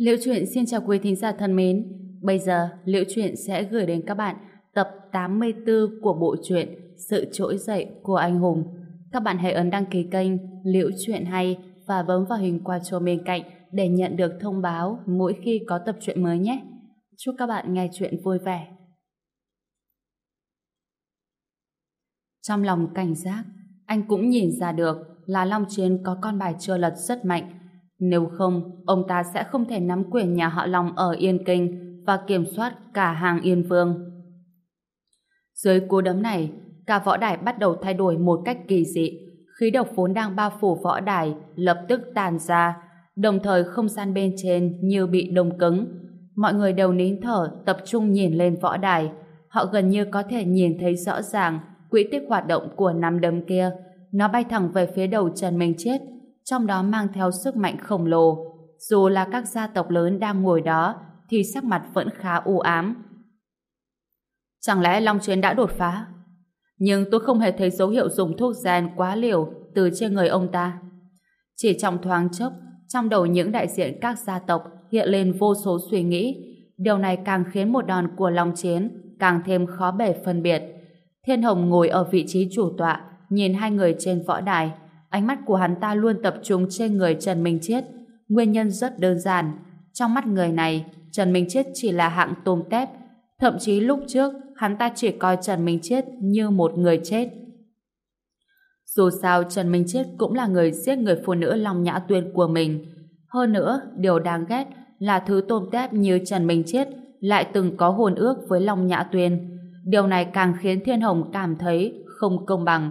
Liễu truyện xin chào quý thính giả thân mến. Bây giờ, Liễu truyện sẽ gửi đến các bạn tập 84 của bộ truyện Sự trỗi dậy của anh hùng. Các bạn hãy ấn đăng ký kênh Liễu truyện hay và bấm vào hình quả chuông bên cạnh để nhận được thông báo mỗi khi có tập truyện mới nhé. Chúc các bạn nghe truyện vui vẻ. Trong lòng cảnh giác, anh cũng nhìn ra được là Long Chiến có con bài chưa lật rất mạnh. Nếu không, ông ta sẽ không thể nắm quyền nhà họ Long ở Yên Kinh và kiểm soát cả hàng Yên Vương. Dưới cú đấm này, cả võ đài bắt đầu thay đổi một cách kỳ dị. Khí độc vốn đang bao phủ võ đài lập tức tàn ra, đồng thời không gian bên trên như bị đông cứng. Mọi người đều nín thở tập trung nhìn lên võ đài. Họ gần như có thể nhìn thấy rõ ràng quỹ tích hoạt động của nắm đấm kia. Nó bay thẳng về phía đầu Trần Minh Chết, trong đó mang theo sức mạnh khổng lồ. Dù là các gia tộc lớn đang ngồi đó, thì sắc mặt vẫn khá u ám. Chẳng lẽ Long Chiến đã đột phá? Nhưng tôi không hề thấy dấu hiệu dùng thuốc gen quá liều từ trên người ông ta. Chỉ trong thoáng chốc, trong đầu những đại diện các gia tộc hiện lên vô số suy nghĩ. Điều này càng khiến một đòn của Long Chiến càng thêm khó bể phân biệt. Thiên Hồng ngồi ở vị trí chủ tọa, nhìn hai người trên võ đài. Ánh mắt của hắn ta luôn tập trung trên người Trần Minh Chiết. Nguyên nhân rất đơn giản. Trong mắt người này, Trần Minh Chiết chỉ là hạng tôm tép. Thậm chí lúc trước, hắn ta chỉ coi Trần Minh Chiết như một người chết. Dù sao, Trần Minh Chiết cũng là người giết người phụ nữ Long Nhã Tuyên của mình. Hơn nữa, điều đáng ghét là thứ tôm tép như Trần Minh Chiết lại từng có hồn ước với Long Nhã Tuyên. Điều này càng khiến Thiên Hồng cảm thấy không công bằng.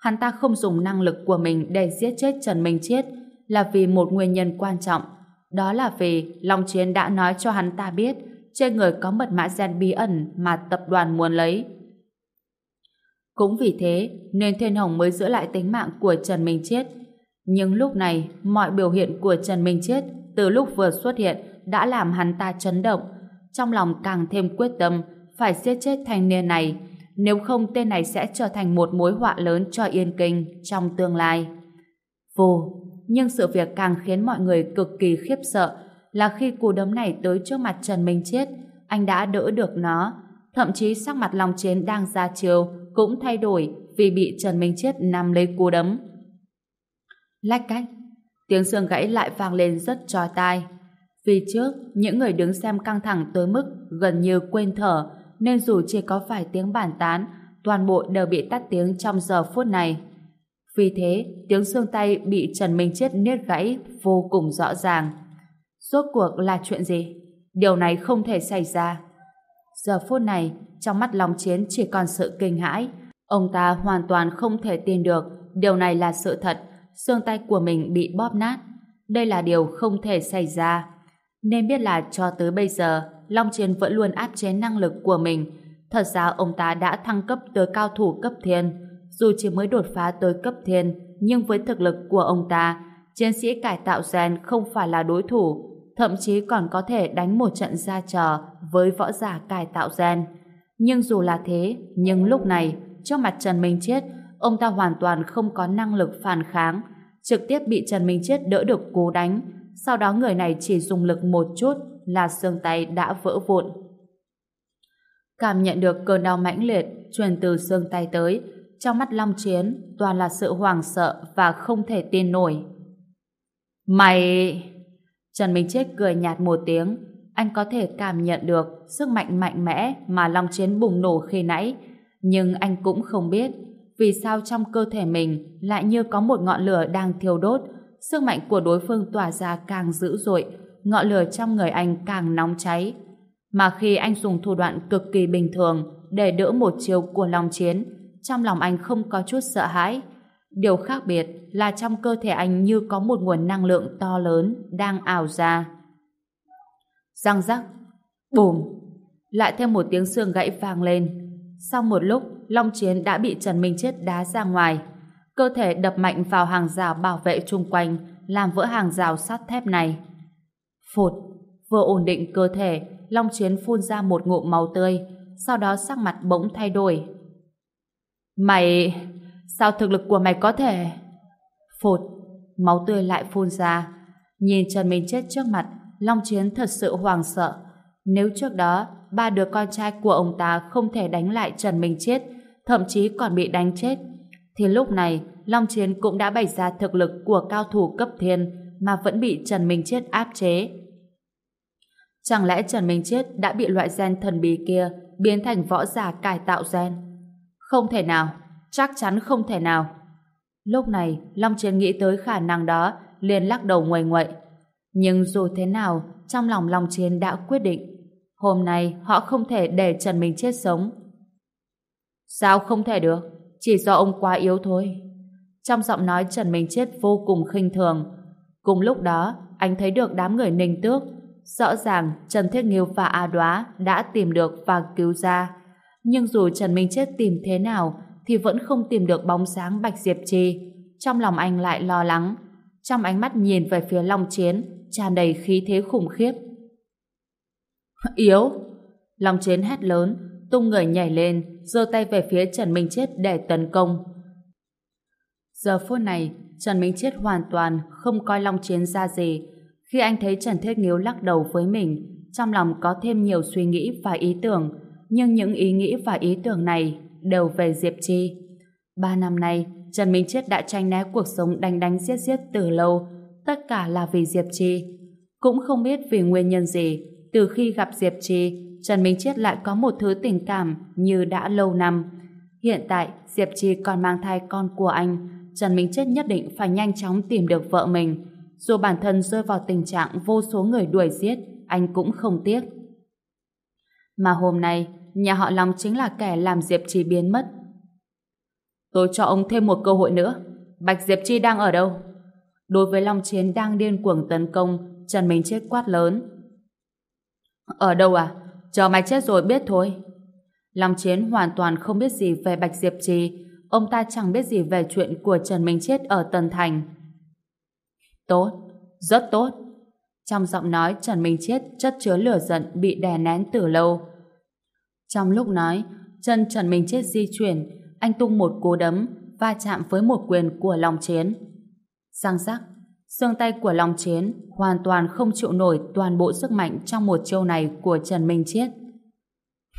Hắn ta không dùng năng lực của mình để giết chết Trần Minh Chiết là vì một nguyên nhân quan trọng đó là vì Long Chiến đã nói cho hắn ta biết trên người có mật mã gen bí ẩn mà tập đoàn muốn lấy. Cũng vì thế nên Thiên Hồng mới giữ lại tính mạng của Trần Minh Chiết. Nhưng lúc này, mọi biểu hiện của Trần Minh Chiết từ lúc vừa xuất hiện đã làm hắn ta chấn động. Trong lòng càng thêm quyết tâm phải giết chết thanh niên này. Nếu không tên này sẽ trở thành một mối họa lớn cho Yên Kinh trong tương lai. Vô, nhưng sự việc càng khiến mọi người cực kỳ khiếp sợ là khi cú đấm này tới trước mặt Trần Minh Chết, anh đã đỡ được nó. Thậm chí sắc mặt Long Chiến đang ra chiều cũng thay đổi vì bị Trần Minh Chết nằm lấy cú đấm. Lách cách, tiếng xương gãy lại vang lên rất trói tai. Vì trước, những người đứng xem căng thẳng tới mức gần như quên thở, nên dù chỉ có vài tiếng bàn tán, toàn bộ đều bị tắt tiếng trong giờ phút này. Vì thế, tiếng xương tay bị Trần Minh Chết niết gãy vô cùng rõ ràng. Rốt cuộc là chuyện gì? Điều này không thể xảy ra. Giờ phút này, trong mắt Long Chiến chỉ còn sự kinh hãi. Ông ta hoàn toàn không thể tin được điều này là sự thật. Xương tay của mình bị bóp nát. Đây là điều không thể xảy ra. Nên biết là cho tới bây giờ, Long Chiến vẫn luôn áp chế năng lực của mình. Thật ra ông ta đã thăng cấp tới cao thủ cấp thiên dù chỉ mới đột phá tới cấp thiên, nhưng với thực lực của ông ta, chiến sĩ cải tạo gen không phải là đối thủ, thậm chí còn có thể đánh một trận ra trò với võ giả cải tạo gen. Nhưng dù là thế, nhưng lúc này, trước mặt Trần Minh Chết, ông ta hoàn toàn không có năng lực phản kháng, trực tiếp bị Trần Minh Chết đỡ được cú đánh, sau đó người này chỉ dùng lực một chút là xương tay đã vỡ vụn. Cảm nhận được cơn đau mãnh liệt truyền từ xương tay tới, trong mắt Long Chiến toàn là sự hoảng sợ và không thể tin nổi. Mày... Trần Minh Chết cười nhạt một tiếng. Anh có thể cảm nhận được sức mạnh mạnh mẽ mà Long Chiến bùng nổ khi nãy. Nhưng anh cũng không biết vì sao trong cơ thể mình lại như có một ngọn lửa đang thiêu đốt. Sức mạnh của đối phương tỏa ra càng dữ dội, ngọn lửa trong người anh càng nóng cháy. Mà khi anh dùng thủ đoạn cực kỳ bình thường để đỡ một chiều của Long Chiến, trong lòng anh không có chút sợ hãi. Điều khác biệt là trong cơ thể anh như có một nguồn năng lượng to lớn đang ảo ra. Răng rắc, bùm, lại thêm một tiếng xương gãy vang lên. Sau một lúc, Long Chiến đã bị Trần Minh Chết đá ra ngoài. Cơ thể đập mạnh vào hàng rào bảo vệ chung quanh, làm vỡ hàng rào sắt thép này. Phụt, vừa ổn định cơ thể, Long Chiến phun ra một ngụm máu tươi, sau đó sắc mặt bỗng thay đổi. Mày... Sao thực lực của mày có thể... Phụt, máu tươi lại phun ra. Nhìn Trần Minh Chết trước mặt, Long Chiến thật sự hoàng sợ. Nếu trước đó, ba đứa con trai của ông ta không thể đánh lại Trần Minh Chết, thậm chí còn bị đánh chết, thì lúc này Long Chiến cũng đã bày ra thực lực của cao thủ cấp thiên mà vẫn bị Trần Minh Chết áp chế. Chẳng lẽ Trần Minh Chết đã bị loại gen thần bí kia biến thành võ giả cải tạo gen? Không thể nào, chắc chắn không thể nào. Lúc này, Long Chiến nghĩ tới khả năng đó, liền lắc đầu nguầy nguậy. Nhưng dù thế nào, trong lòng Long Chiến đã quyết định. Hôm nay, họ không thể để Trần Minh Chết sống. Sao không thể được? Chỉ do ông quá yếu thôi. Trong giọng nói Trần Minh Chết vô cùng khinh thường. Cùng lúc đó, anh thấy được đám người ninh tước. Rõ ràng Trần Thiết Nghiêu và A Đoá đã tìm được và cứu ra. Nhưng dù Trần Minh Chết tìm thế nào thì vẫn không tìm được bóng sáng Bạch Diệp Trì. Trong lòng anh lại lo lắng. Trong ánh mắt nhìn về phía Long Chiến tràn đầy khí thế khủng khiếp. Yếu! Long Chiến hét lớn tung người nhảy lên, giơ tay về phía Trần Minh Chết để tấn công. Giờ phút này, Trần Minh Chiết hoàn toàn không coi Long Chiến ra gì. Khi anh thấy Trần Thiết Nghiếu lắc đầu với mình, trong lòng có thêm nhiều suy nghĩ và ý tưởng, nhưng những ý nghĩ và ý tưởng này đều về Diệp Chi. Ba năm nay, Trần Minh Chiết đã tranh né cuộc sống đánh đánh giết giết từ lâu, tất cả là vì Diệp Chi. Cũng không biết vì nguyên nhân gì, từ khi gặp Diệp Chi, Trần Minh Chiết lại có một thứ tình cảm như đã lâu năm. Hiện tại, Diệp Chi còn mang thai con của anh. Trần Minh Chết nhất định phải nhanh chóng tìm được vợ mình. Dù bản thân rơi vào tình trạng vô số người đuổi giết, anh cũng không tiếc. Mà hôm nay, nhà họ Long chính là kẻ làm Diệp Chi biến mất. Tôi cho ông thêm một cơ hội nữa. Bạch Diệp Chi đang ở đâu? Đối với Long Chiến đang điên cuồng tấn công, Trần Minh Chết quát lớn. Ở đâu à? Chờ mày chết rồi biết thôi. Long Chiến hoàn toàn không biết gì về Bạch Diệp Trì. Ông ta chẳng biết gì về chuyện của Trần Minh Chết ở Tân Thành. Tốt, rất tốt. Trong giọng nói Trần Minh Chết chất chứa lửa giận bị đè nén từ lâu. Trong lúc nói, chân Trần Minh Chết di chuyển, anh tung một cú đấm va chạm với một quyền của Long Chiến. Giang giác, xương tay của Long Chiến hoàn toàn không chịu nổi toàn bộ sức mạnh trong một chiêu này của Trần Minh Chiết.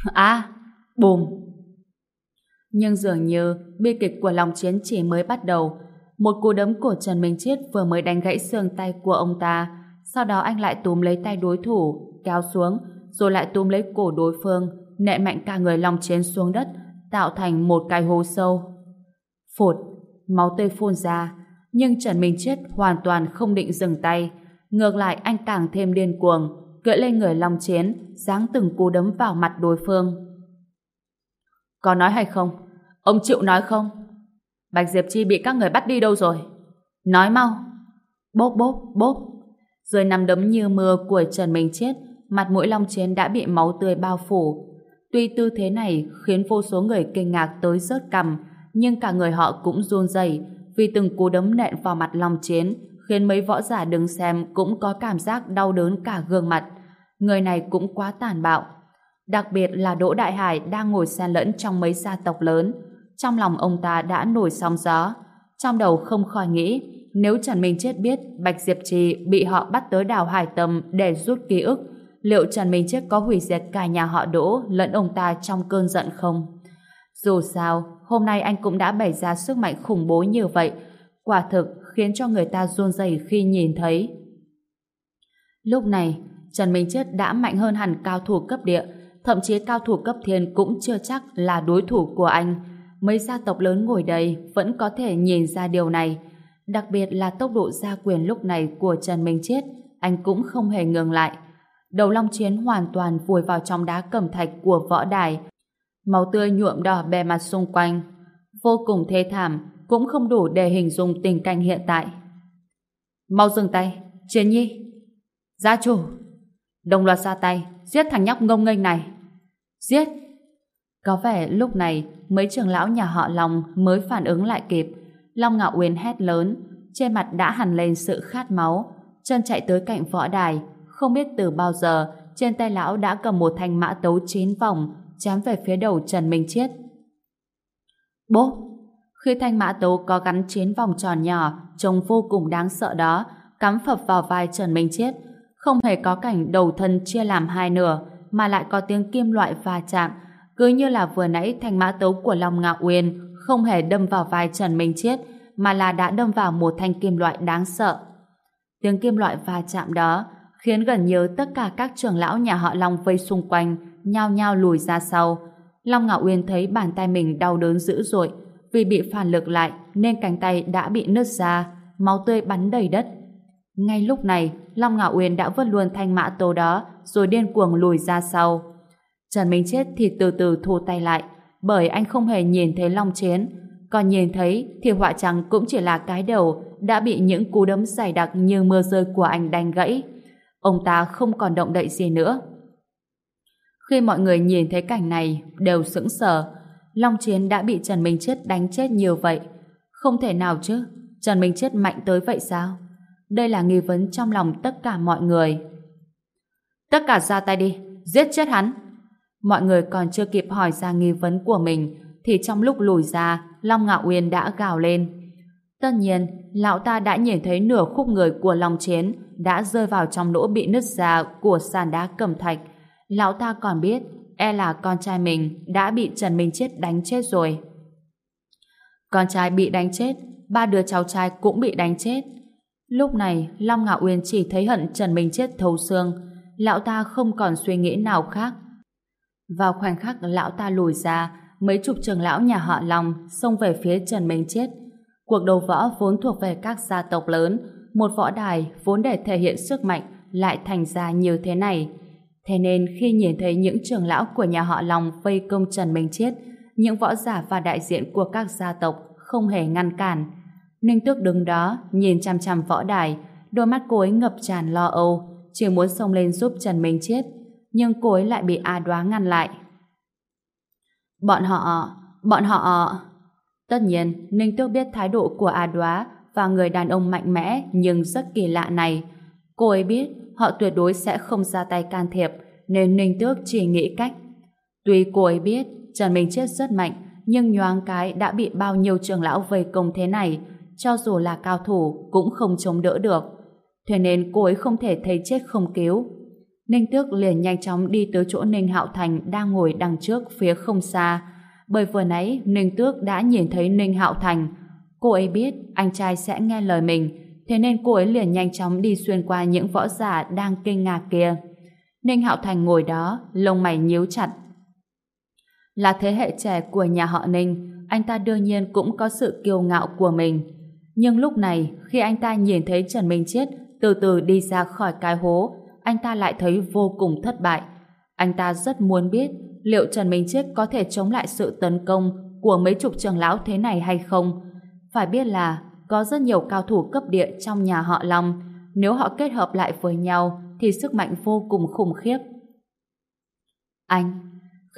À, bùm! Nhưng dường như bi kịch của Long Chiến chỉ mới bắt đầu. Một cú đấm của Trần Minh Chiết vừa mới đánh gãy xương tay của ông ta. Sau đó anh lại túm lấy tay đối thủ, kéo xuống, rồi lại túm lấy cổ đối phương, nệ mạnh cả người Long Chiến xuống đất, tạo thành một cái hố sâu. phột máu tươi phun ra, nhưng Trần Minh Chết hoàn toàn không định dừng tay. Ngược lại anh càng thêm điên cuồng, cưỡi lên người Long Chiến, giáng từng cú đấm vào mặt đối phương. Có nói hay không? Ông chịu nói không? Bạch Diệp Chi bị các người bắt đi đâu rồi? Nói mau. Bốp bốp bốp. Dưới nằm đấm như mưa của Trần Minh Chết, mặt mũi Long Chiến đã bị máu tươi bao phủ. Tuy tư thế này khiến vô số người kinh ngạc tới rớt cằm, nhưng cả người họ cũng run rẩy vì từng cú đấm nện vào mặt Long Chiến khiến mấy võ giả đứng xem cũng có cảm giác đau đớn cả gương mặt. Người này cũng quá tàn bạo. Đặc biệt là Đỗ Đại Hải đang ngồi xen lẫn trong mấy gia tộc lớn. Trong lòng ông ta đã nổi sóng gió. Trong đầu không khỏi nghĩ nếu Trần Minh Chết biết Bạch Diệp Trì bị họ bắt tới đảo Hải Tâm để rút ký ức, liệu Trần Minh Chết có hủy diệt cả nhà họ Đỗ lẫn ông ta trong cơn giận không? Dù sao, hôm nay anh cũng đã bày ra sức mạnh khủng bố như vậy, quả thực khiến cho người ta run rẩy khi nhìn thấy. Lúc này, Trần Minh Chết đã mạnh hơn hẳn cao thủ cấp địa, thậm chí cao thủ cấp thiên cũng chưa chắc là đối thủ của anh. Mấy gia tộc lớn ngồi đây vẫn có thể nhìn ra điều này. Đặc biệt là tốc độ gia quyền lúc này của Trần Minh Chết, anh cũng không hề ngừng lại. Đầu long chiến hoàn toàn vùi vào trong đá cẩm thạch của võ đài, Máu tươi nhuộm đỏ bề mặt xung quanh. Vô cùng thê thảm, cũng không đủ để hình dung tình cảnh hiện tại. Mau dừng tay, Chiến Nhi. Gia chủ. Đồng loạt ra tay, giết thằng nhóc ngông nghênh này. Giết. Có vẻ lúc này mấy trưởng lão nhà họ Long mới phản ứng lại kịp. Long Ngạo Uyên hét lớn, trên mặt đã hằn lên sự khát máu, chân chạy tới cạnh võ đài, không biết từ bao giờ trên tay lão đã cầm một thanh mã tấu chín vòng chém về phía đầu Trần Minh Chiết. Bố! Khi thanh mã tấu có gắn chín vòng tròn nhỏ trông vô cùng đáng sợ đó cắm phập vào vai Trần Minh Chiết không hề có cảnh đầu thân chia làm hai nửa, mà lại có tiếng kim loại va chạm, cứ như là vừa nãy thanh mã tấu của Long Ngạo Uyên không hề đâm vào vai Trần Minh Chiết, mà là đã đâm vào một thanh kim loại đáng sợ. Tiếng kim loại va chạm đó khiến gần như tất cả các trưởng lão nhà họ Long vây xung quanh nhao nhao lùi ra sau. Long Ngạo Uyên thấy bàn tay mình đau đớn dữ dội vì bị phản lực lại nên cánh tay đã bị nứt ra, máu tươi bắn đầy đất. Ngay lúc này, Long Ngạo Uyên đã vứt luôn thanh mã tô đó rồi điên cuồng lùi ra sau. Trần Minh Chết thì từ từ thu tay lại bởi anh không hề nhìn thấy Long Chiến còn nhìn thấy thì họa trắng cũng chỉ là cái đầu đã bị những cú đấm dày đặc như mưa rơi của anh đánh gãy. Ông ta không còn động đậy gì nữa. Khi mọi người nhìn thấy cảnh này đều sững sờ Long Chiến đã bị Trần Minh Chết đánh chết nhiều vậy. Không thể nào chứ. Trần Minh Chết mạnh tới vậy sao? Đây là nghi vấn trong lòng tất cả mọi người. Tất cả ra tay đi, giết chết hắn. Mọi người còn chưa kịp hỏi ra nghi vấn của mình thì trong lúc lùi ra, Long Ngạo Uyên đã gào lên. Tất nhiên, lão ta đã nhìn thấy nửa khúc người của Long Chiến đã rơi vào trong lỗ bị nứt ra của sàn đá cẩm thạch. Lão ta còn biết e là con trai mình đã bị Trần Minh Chết đánh chết rồi. Con trai bị đánh chết, ba đứa cháu trai cũng bị đánh chết. Lúc này, Long Ngạo Uyên chỉ thấy hận Trần Minh Chết thấu xương. Lão ta không còn suy nghĩ nào khác. Vào khoảnh khắc lão ta lùi ra, mấy chục trưởng lão nhà họ Long xông về phía Trần Minh Chết. Cuộc đấu võ vốn thuộc về các gia tộc lớn, một võ đài vốn để thể hiện sức mạnh lại thành ra như thế này. Thế nên khi nhìn thấy những trưởng lão của nhà họ Long vây công Trần Minh Chết, những võ giả và đại diện của các gia tộc không hề ngăn cản. Ninh Tước đứng đó, nhìn chăm chăm võ đài, đôi mắt cô ấy ngập tràn lo âu, chỉ muốn xông lên giúp Trần Minh Chết, nhưng cô ấy lại bị A Đoá ngăn lại. Bọn họ, bọn họ... Tất nhiên, Ninh Tước biết thái độ của A Đoá và người đàn ông mạnh mẽ nhưng rất kỳ lạ này. Cô ấy biết họ tuyệt đối sẽ không ra tay can thiệp nên Ninh Tước chỉ nghĩ cách. Tuy cô ấy biết Trần Minh Chết rất mạnh nhưng nhoáng cái đã bị bao nhiêu trường lão vây công thế này cho dù là cao thủ cũng không chống đỡ được. Thế nên cô ấy không thể thấy chết không cứu. Ninh Tước liền nhanh chóng đi tới chỗ Ninh Hạo Thành đang ngồi đằng trước phía không xa. Bởi vừa nãy Ninh Tước đã nhìn thấy Ninh Hạo Thành. Cô ấy biết anh trai sẽ nghe lời mình, thế nên cô ấy liền nhanh chóng đi xuyên qua những võ giả đang kinh ngạc kia. Ninh Hạo Thành ngồi đó, lông mày nhíu chặt. Là thế hệ trẻ của nhà họ Ninh, anh ta đương nhiên cũng có sự kiêu ngạo của mình. Nhưng lúc này, khi anh ta nhìn thấy Trần Minh Chết từ từ đi ra khỏi cái hố, anh ta lại thấy vô cùng thất bại. Anh ta rất muốn biết liệu Trần Minh Chiết có thể chống lại sự tấn công của mấy chục trường lão thế này hay không. Phải biết là có rất nhiều cao thủ cấp địa trong nhà họ Long. Nếu họ kết hợp lại với nhau thì sức mạnh vô cùng khủng khiếp. Anh,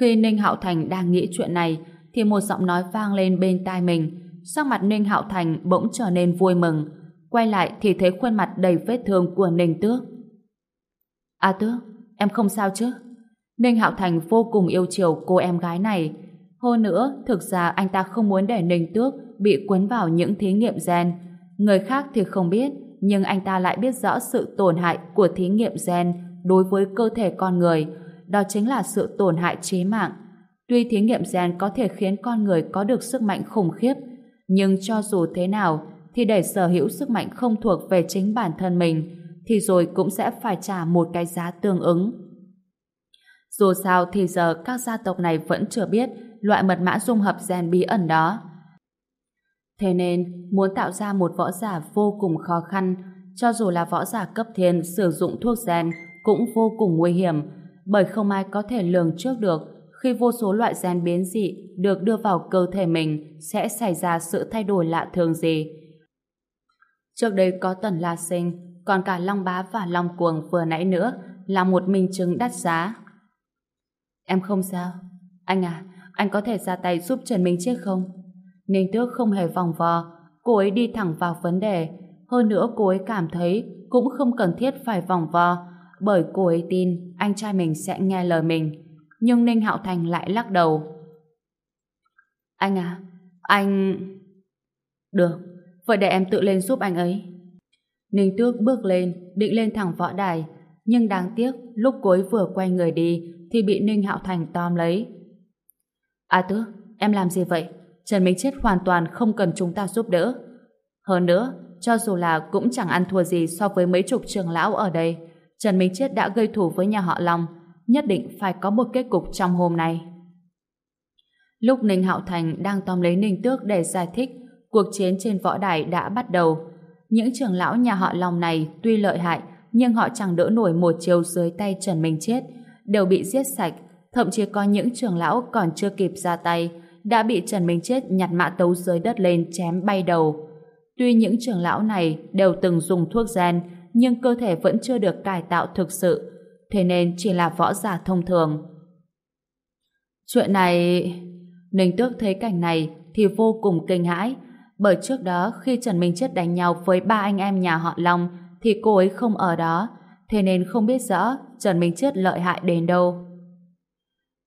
khi Ninh Hạo Thành đang nghĩ chuyện này thì một giọng nói vang lên bên tai mình. Sắc mặt Ninh Hạo Thành bỗng trở nên vui mừng. Quay lại thì thấy khuôn mặt đầy vết thương của Ninh Tước. A Tước, em không sao chứ? Ninh Hạo Thành vô cùng yêu chiều cô em gái này. Hơn nữa, thực ra anh ta không muốn để Ninh Tước bị cuốn vào những thí nghiệm gen. Người khác thì không biết, nhưng anh ta lại biết rõ sự tổn hại của thí nghiệm gen đối với cơ thể con người. Đó chính là sự tổn hại chế mạng. Tuy thí nghiệm gen có thể khiến con người có được sức mạnh khủng khiếp, nhưng cho dù thế nào, thì để sở hữu sức mạnh không thuộc về chính bản thân mình, thì rồi cũng sẽ phải trả một cái giá tương ứng. Dù sao thì giờ các gia tộc này vẫn chưa biết loại mật mã dung hợp gen bí ẩn đó. Thế nên, muốn tạo ra một võ giả vô cùng khó khăn, cho dù là võ giả cấp thiên sử dụng thuốc gen cũng vô cùng nguy hiểm, bởi không ai có thể lường trước được khi vô số loại gen biến dị được đưa vào cơ thể mình sẽ xảy ra sự thay đổi lạ thường gì. Trước đây có Tần La Sinh còn cả Long Bá và Long Cuồng vừa nãy nữa là một minh chứng đắt giá. Em không sao. Anh à, anh có thể ra tay giúp Trần Minh Chiết không? Ninh Tước không hề vòng vo, cô ấy đi thẳng vào vấn đề. Hơn nữa cô ấy cảm thấy cũng không cần thiết phải vòng vo, bởi cô ấy tin anh trai mình sẽ nghe lời mình. Nhưng Ninh Hạo Thành lại lắc đầu. Anh à, anh... Được, vậy để em tự lên giúp anh ấy. Ninh Tước bước lên, định lên thẳng võ đài. Nhưng đáng tiếc, lúc cuối vừa quay người đi thì bị Ninh Hạo Thành tóm lấy. A tước, em làm gì vậy? Trần Minh Chết hoàn toàn không cần chúng ta giúp đỡ. Hơn nữa, cho dù là cũng chẳng ăn thua gì so với mấy chục trường lão ở đây, Trần Minh Chết đã gây thù với nhà họ Long, nhất định phải có một kết cục trong hôm nay. Lúc Ninh Hạo Thành đang tóm lấy Ninh Tước để giải thích, cuộc chiến trên võ đài đã bắt đầu. Những trưởng lão nhà họ Long này tuy lợi hại, nhưng họ chẳng đỡ nổi một chiều dưới tay Trần Minh Chết, đều bị giết sạch, thậm chí có những trưởng lão còn chưa kịp ra tay, đã bị Trần Minh Chết nhặt mã tấu dưới đất lên chém bay đầu. Tuy những trưởng lão này đều từng dùng thuốc gen, nhưng cơ thể vẫn chưa được cải tạo thực sự, thế nên chỉ là võ giả thông thường. Chuyện này... Ninh Tước thấy cảnh này thì vô cùng kinh hãi, bởi trước đó khi Trần Minh Chết đánh nhau với ba anh em nhà họ Long thì cô ấy không ở đó, thế nên không biết rõ Trần Minh Chết lợi hại đến đâu.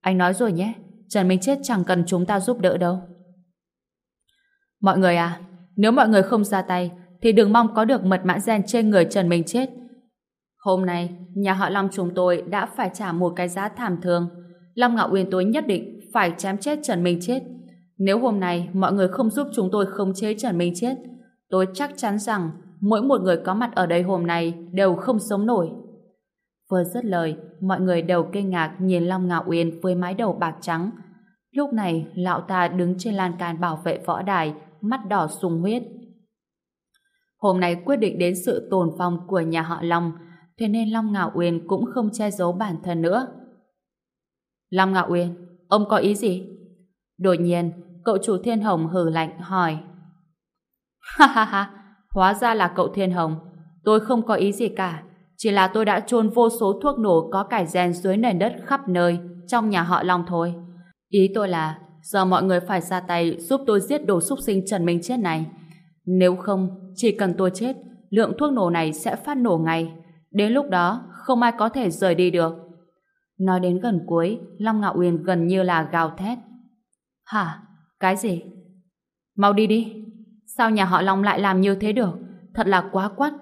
Anh nói rồi nhé, Trần Minh Chết chẳng cần chúng ta giúp đỡ đâu. Mọi người à, nếu mọi người không ra tay thì đừng mong có được mật mã gen trên người Trần Minh Chết. Hôm nay, nhà họ Long chúng tôi đã phải trả một cái giá thảm thương. Long Ngạo Uyên tôi nhất định phải chém chết Trần Minh Chết. Nếu hôm nay mọi người không giúp chúng tôi khống chế Trần Minh Chết, tôi chắc chắn rằng mỗi một người có mặt ở đây hôm nay đều không sống nổi. Vừa dứt lời, mọi người đều kinh ngạc nhìn Long Ngạo Uyên với mái đầu bạc trắng. Lúc này, lão ta đứng trên lan can bảo vệ võ đài, mắt đỏ sung huyết. Hôm nay quyết định đến sự tồn vong của nhà họ Long, thế nên Long Ngạo Uyên cũng không che giấu bản thân nữa. Long Ngạo Uyên, ông có ý gì? Đột nhiên, cậu chủ Thiên Hồng hừ lạnh hỏi. Ha ha ha, hóa ra là cậu Thiên Hồng. Tôi không có ý gì cả, chỉ là tôi đã chôn vô số thuốc nổ có cải gen dưới nền đất khắp nơi trong nhà họ Long thôi. Ý tôi là giờ mọi người phải ra tay giúp tôi giết đồ súc sinh Trần Minh Chết này. Nếu không, chỉ cần tôi chết, lượng thuốc nổ này sẽ phát nổ ngay. Đến lúc đó, không ai có thể rời đi được. Nói đến gần cuối, Long Ngạo Uyên gần như là gào thét. Hả? Cái gì? Mau đi đi. Sao nhà họ Long lại làm như thế được? Thật là quá quắt.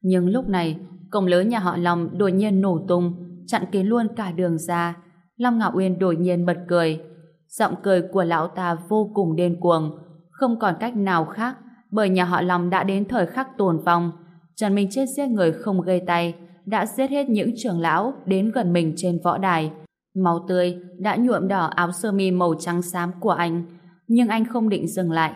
Nhưng lúc này, cổng lớn nhà họ Long đột nhiên nổ tung, chặn kín luôn cả đường ra. Long Ngạo Uyên đột nhiên bật cười. Giọng cười của lão ta vô cùng điên cuồng, không còn cách nào khác, bởi nhà họ Long đã đến thời khắc tồn vong. Trần Minh Chết giết người không gây tay, đã giết hết những trưởng lão đến gần mình trên võ đài. Máu tươi đã nhuộm đỏ áo sơ mi màu trắng xám của anh, nhưng anh không định dừng lại.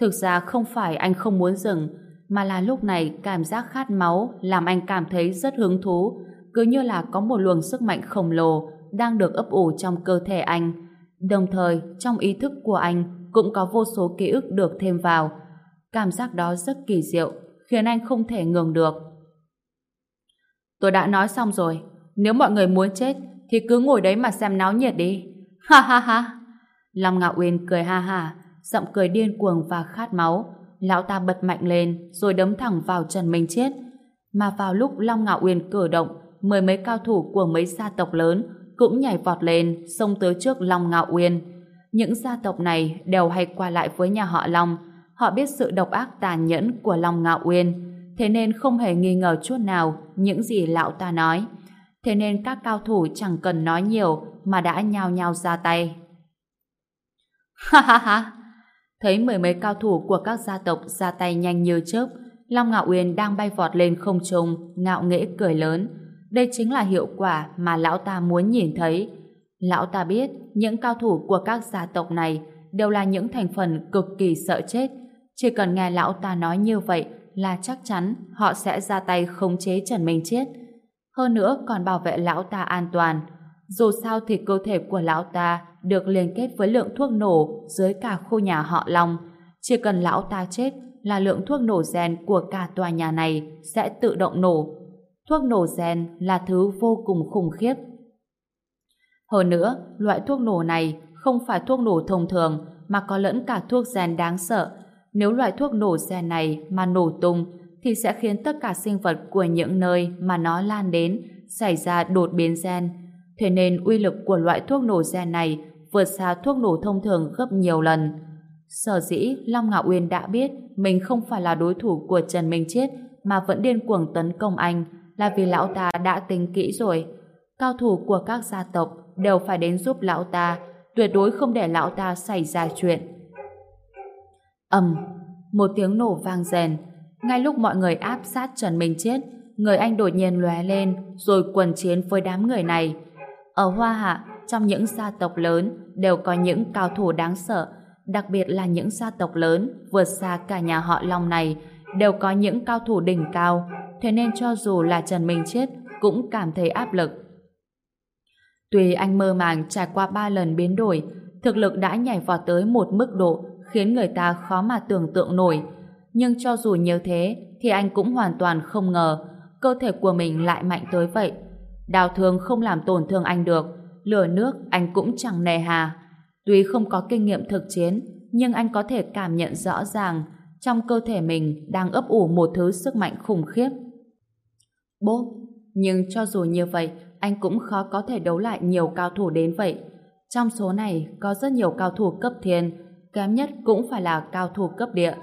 Thực ra không phải anh không muốn dừng, mà là lúc này cảm giác khát máu làm anh cảm thấy rất hứng thú, cứ như là có một luồng sức mạnh khổng lồ đang được ấp ủ trong cơ thể anh. Đồng thời, trong ý thức của anh cũng có vô số ký ức được thêm vào. Cảm giác đó rất kỳ diệu, khiến anh không thể ngừng được. Tôi đã nói xong rồi, nếu mọi người muốn chết thì cứ ngồi đấy mà xem náo nhiệt đi. Ha ha ha. Long Ngạo Uyên cười ha ha, giọng cười điên cuồng và khát máu. Lão ta bật mạnh lên rồi đấm thẳng vào Trần Minh Chết. Mà vào lúc Long Ngạo Uyên cử động, mười mấy cao thủ của mấy gia tộc lớn cũng nhảy vọt lên xông tới trước Long Ngạo Uyên. Những gia tộc này đều hay qua lại với nhà họ Long. Họ biết sự độc ác tàn nhẫn của Long Ngạo Uyên thế nên không hề nghi ngờ chút nào những gì lão ta nói. Thế nên các cao thủ chẳng cần nói nhiều mà đã nhao nhao ra tay. Ha ha ha! Thấy mười mấy cao thủ của các gia tộc ra tay nhanh như chớp, Long Ngạo Uyên đang bay vọt lên không trung, ngạo nghễ cười lớn. Đây chính là hiệu quả mà lão ta muốn nhìn thấy. Lão ta biết những cao thủ của các gia tộc này đều là những thành phần cực kỳ sợ chết. Chỉ cần nghe lão ta nói như vậy là chắc chắn họ sẽ ra tay khống chế Trần Minh Chết. Hơn nữa còn bảo vệ lão ta an toàn. Dù sao thì cơ thể của lão ta được liên kết với lượng thuốc nổ dưới cả khu nhà họ Long. Chỉ cần lão ta chết là lượng thuốc nổ gen của cả tòa nhà này sẽ tự động nổ. Thuốc nổ gen là thứ vô cùng khủng khiếp. Hơn nữa, loại thuốc nổ này không phải thuốc nổ thông thường mà có lẫn cả thuốc gen đáng sợ nếu loại thuốc nổ gen này mà nổ tung thì sẽ khiến tất cả sinh vật của những nơi mà nó lan đến xảy ra đột biến gen. Thế nên uy lực của loại thuốc nổ gen này vượt xa thuốc nổ thông thường gấp nhiều lần. Sở dĩ Long Ngạo Uyên đã biết mình không phải là đối thủ của Trần Minh Chết mà vẫn điên cuồng tấn công anh là vì lão ta đã tính kỹ rồi. Cao thủ của các gia tộc đều phải đến giúp lão ta, tuyệt đối không để lão ta xảy ra chuyện ầm, một tiếng nổ vang rèn Ngay lúc mọi người áp sát Trần Minh Chết, người anh đột nhiên lóe lên, rồi quần chiến với đám người này. Ở Hoa Hạ, trong những gia tộc lớn đều có những cao thủ đáng sợ, đặc biệt là những gia tộc lớn vượt xa cả nhà họ Long này đều có những cao thủ đỉnh cao, thế nên cho dù là Trần Minh Chết cũng cảm thấy áp lực. Tuy anh mơ màng trải qua ba lần biến đổi, thực lực đã nhảy vọt tới một mức độ khiến người ta khó mà tưởng tượng nổi. Nhưng cho dù như thế, thì anh cũng hoàn toàn không ngờ cơ thể của mình lại mạnh tới vậy. Đào thương không làm tổn thương anh được, lửa nước anh cũng chẳng nề hà. Tuy không có kinh nghiệm thực chiến, nhưng anh có thể cảm nhận rõ ràng trong cơ thể mình đang ấp ủ một thứ sức mạnh khủng khiếp. Bố, nhưng cho dù như vậy, anh cũng khó có thể đấu lại nhiều cao thủ đến vậy. Trong số này có rất nhiều cao thủ cấp thiên, kém nhất cũng phải là cao thủ cấp địa.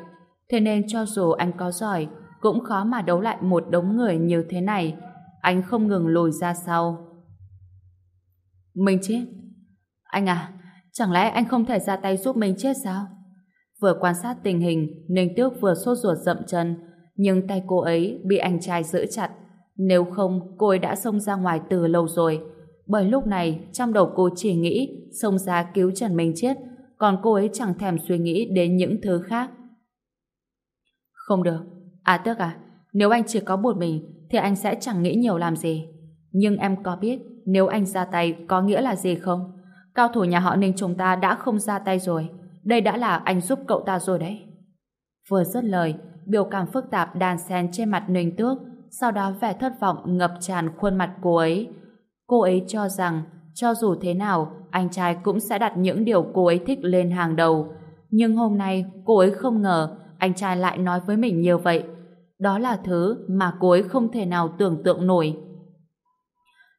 Thế nên cho dù anh có giỏi, cũng khó mà đấu lại một đống người như thế này. Anh không ngừng lùi ra sau. Mình chết. Anh à, chẳng lẽ anh không thể ra tay giúp mình chết sao? Vừa quan sát tình hình, Ninh Tước vừa sốt ruột dậm chân, nhưng tay cô ấy bị anh trai giữ chặt. Nếu không, cô ấy đã xông ra ngoài từ lâu rồi. Bởi lúc này, trong đầu cô chỉ nghĩ xông ra cứu Trần Minh Chết, còn cô ấy chẳng thèm suy nghĩ đến những thứ khác. Không được. À Tước à, nếu anh chỉ có một mình, thì anh sẽ chẳng nghĩ nhiều làm gì. Nhưng em có biết, nếu anh ra tay có nghĩa là gì không? Cao thủ nhà họ Ninh chúng ta đã không ra tay rồi. Đây đã là anh giúp cậu ta rồi đấy. Vừa dứt lời, biểu cảm phức tạp đàn xen trên mặt Ninh Tước, sau đó vẻ thất vọng ngập tràn khuôn mặt cô ấy. Cô ấy cho rằng, cho dù thế nào, anh trai cũng sẽ đặt những điều cô ấy thích lên hàng đầu. Nhưng hôm nay, cô ấy không ngờ anh trai lại nói với mình như vậy. Đó là thứ mà cô ấy không thể nào tưởng tượng nổi.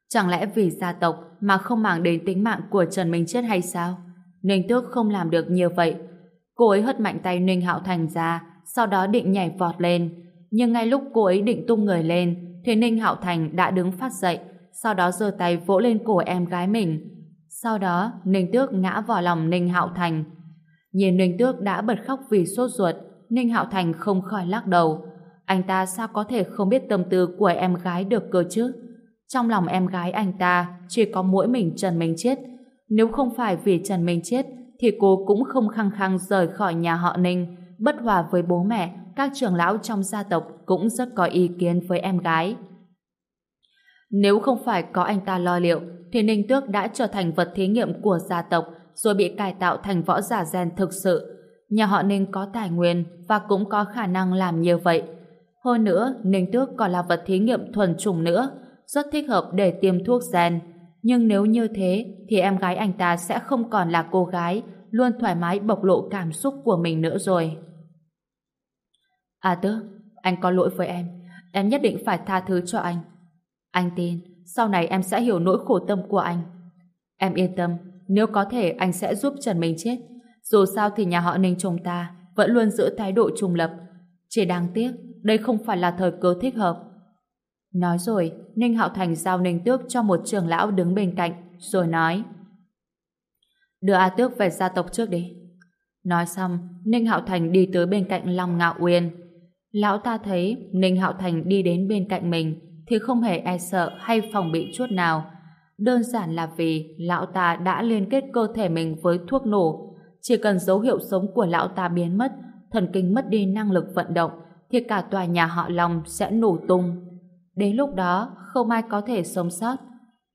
Chẳng lẽ vì gia tộc mà không màng đến tính mạng của Trần Minh Chết hay sao? Ninh Tước không làm được như vậy. Cô ấy hất mạnh tay Ninh Hạo Thành ra, sau đó định nhảy vọt lên. Nhưng ngay lúc cô ấy định tung người lên, thì Ninh Hạo Thành đã đứng phát dậy, sau đó giơ tay vỗ lên cổ em gái mình. Sau đó, Ninh Tước ngã vào lòng Ninh Hạo Thành. Nhìn Ninh Tước đã bật khóc vì sốt ruột, Ninh Hạo Thành không khỏi lắc đầu. Anh ta sao có thể không biết tâm tư của em gái được cơ chứ? Trong lòng em gái anh ta chỉ có mỗi mình Trần Minh Chết, nếu không phải vì Trần Minh chết, thì cô cũng không khăng khăng rời khỏi nhà họ Ninh, bất hòa với bố mẹ, các trưởng lão trong gia tộc cũng rất có ý kiến với em gái. Nếu không phải có anh ta lo liệu, thì Ninh Tước đã trở thành vật thí nghiệm của gia tộc, rồi bị cải tạo thành võ giả gen thực sự. Nhà họ Ninh có tài nguyên và cũng có khả năng làm như vậy. Hơn nữa, Ninh Tước còn là vật thí nghiệm thuần chủng nữa, rất thích hợp để tiêm thuốc gen. Nhưng nếu như thế, thì em gái anh ta sẽ không còn là cô gái luôn thoải mái bộc lộ cảm xúc của mình nữa rồi. À tớ, anh có lỗi với em. Em nhất định phải tha thứ cho anh. Anh tin, sau này em sẽ hiểu nỗi khổ tâm của anh. Em yên tâm, nếu có thể anh sẽ giúp Trần Minh chết. Dù sao thì nhà họ Ninh chúng ta vẫn luôn giữ thái độ trung lập. Chỉ đáng tiếc, đây không phải là thời cơ thích hợp. Nói rồi, Ninh Hạo Thành giao Ninh Tước cho một trưởng lão đứng bên cạnh, rồi nói Đưa A Tước về gia tộc trước đi. Nói xong, Ninh Hạo Thành đi tới bên cạnh Long Ngạo Uyên. Lão ta thấy Ninh Hạo Thành đi đến bên cạnh mình thì không hề e sợ hay phòng bị chút nào. Đơn giản là vì lão ta đã liên kết cơ thể mình với thuốc nổ. Chỉ cần dấu hiệu sống của lão ta biến mất, thần kinh mất đi năng lực vận động, thì cả tòa nhà họ Long sẽ nổ tung. Đến lúc đó, không ai có thể sống sót.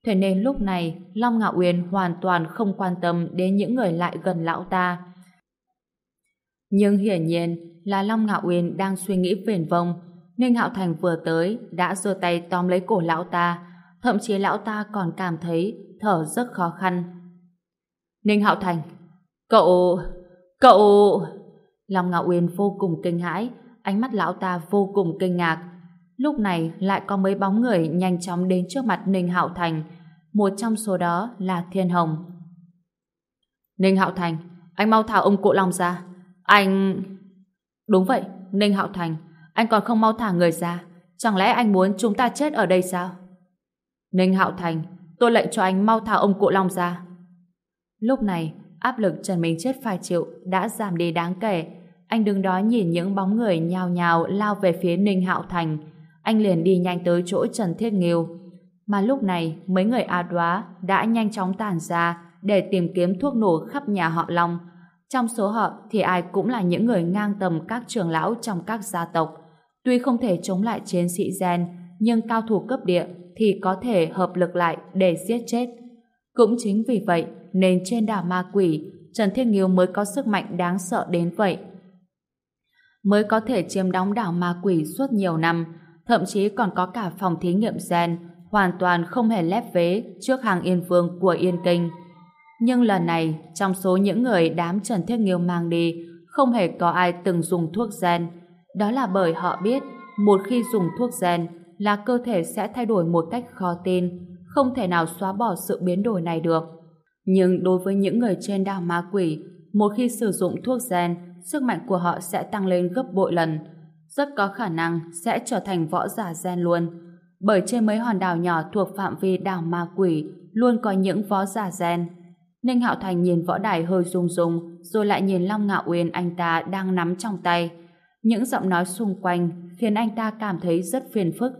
Thế nên lúc này, Long Ngạo Uyên hoàn toàn không quan tâm đến những người lại gần lão ta. Nhưng hiển nhiên là Long Ngạo Uyên đang suy nghĩ viển vông. Ninh Hạo Thành vừa tới, đã giơ tay tóm lấy cổ lão ta. Thậm chí lão ta còn cảm thấy thở rất khó khăn. Ninh Hạo Thành, cậu... cậu... Long Ngạo Uyên vô cùng kinh hãi, ánh mắt lão ta vô cùng kinh ngạc. Lúc này lại có mấy bóng người nhanh chóng đến trước mặt Ninh Hạo Thành. Một trong số đó là Thiên Hồng. Ninh Hạo Thành, anh mau thả ông cụ Long ra. Anh... Đúng vậy, Ninh Hạo Thành, anh còn không mau thả người ra. Chẳng lẽ anh muốn chúng ta chết ở đây sao? Ninh Hạo Thành, tôi lệnh cho anh mau thả ông cụ Long ra. Lúc này, áp lực Trần Minh Chết phải chịu đã giảm đi đáng kể. Anh đứng đó nhìn những bóng người nhào nhào lao về phía Ninh Hạo Thành. Anh liền đi nhanh tới chỗ Trần Thiết Nghiêu. Mà lúc này, mấy người A Đoá đã nhanh chóng tản ra để tìm kiếm thuốc nổ khắp nhà họ Long. Trong số họ thì ai cũng là những người ngang tầm các trường lão trong các gia tộc. Tuy không thể chống lại chiến sĩ gen, nhưng cao thủ cấp địa thì có thể hợp lực lại để giết chết. Cũng chính vì vậy nên trên đảo ma quỷ Trần Thiên Nghiêu mới có sức mạnh đáng sợ đến vậy. Mới có thể chiếm đóng đảo ma quỷ suốt nhiều năm, thậm chí còn có cả phòng thí nghiệm gen hoàn toàn không hề lép vế trước hàng yên vương của Yên Kinh. Nhưng lần này, trong số những người đám Trần Thiết Nghiêu mang đi, không hề có ai từng dùng thuốc gen. Đó là bởi họ biết, một khi dùng thuốc gen là cơ thể sẽ thay đổi một cách khó tin, không thể nào xóa bỏ sự biến đổi này được. Nhưng đối với những người trên đảo ma quỷ, một khi sử dụng thuốc gen, sức mạnh của họ sẽ tăng lên gấp bội lần. Rất có khả năng sẽ trở thành võ giả gen luôn. Bởi trên mấy hòn đảo nhỏ thuộc phạm vi đảo ma quỷ luôn có những võ giả gen. Ninh Hạo Thành nhìn võ đài hơi rung rung, rồi lại nhìn Long Ngạo Uyên anh ta đang nắm trong tay. Những giọng nói xung quanh khiến anh ta cảm thấy rất phiền phức.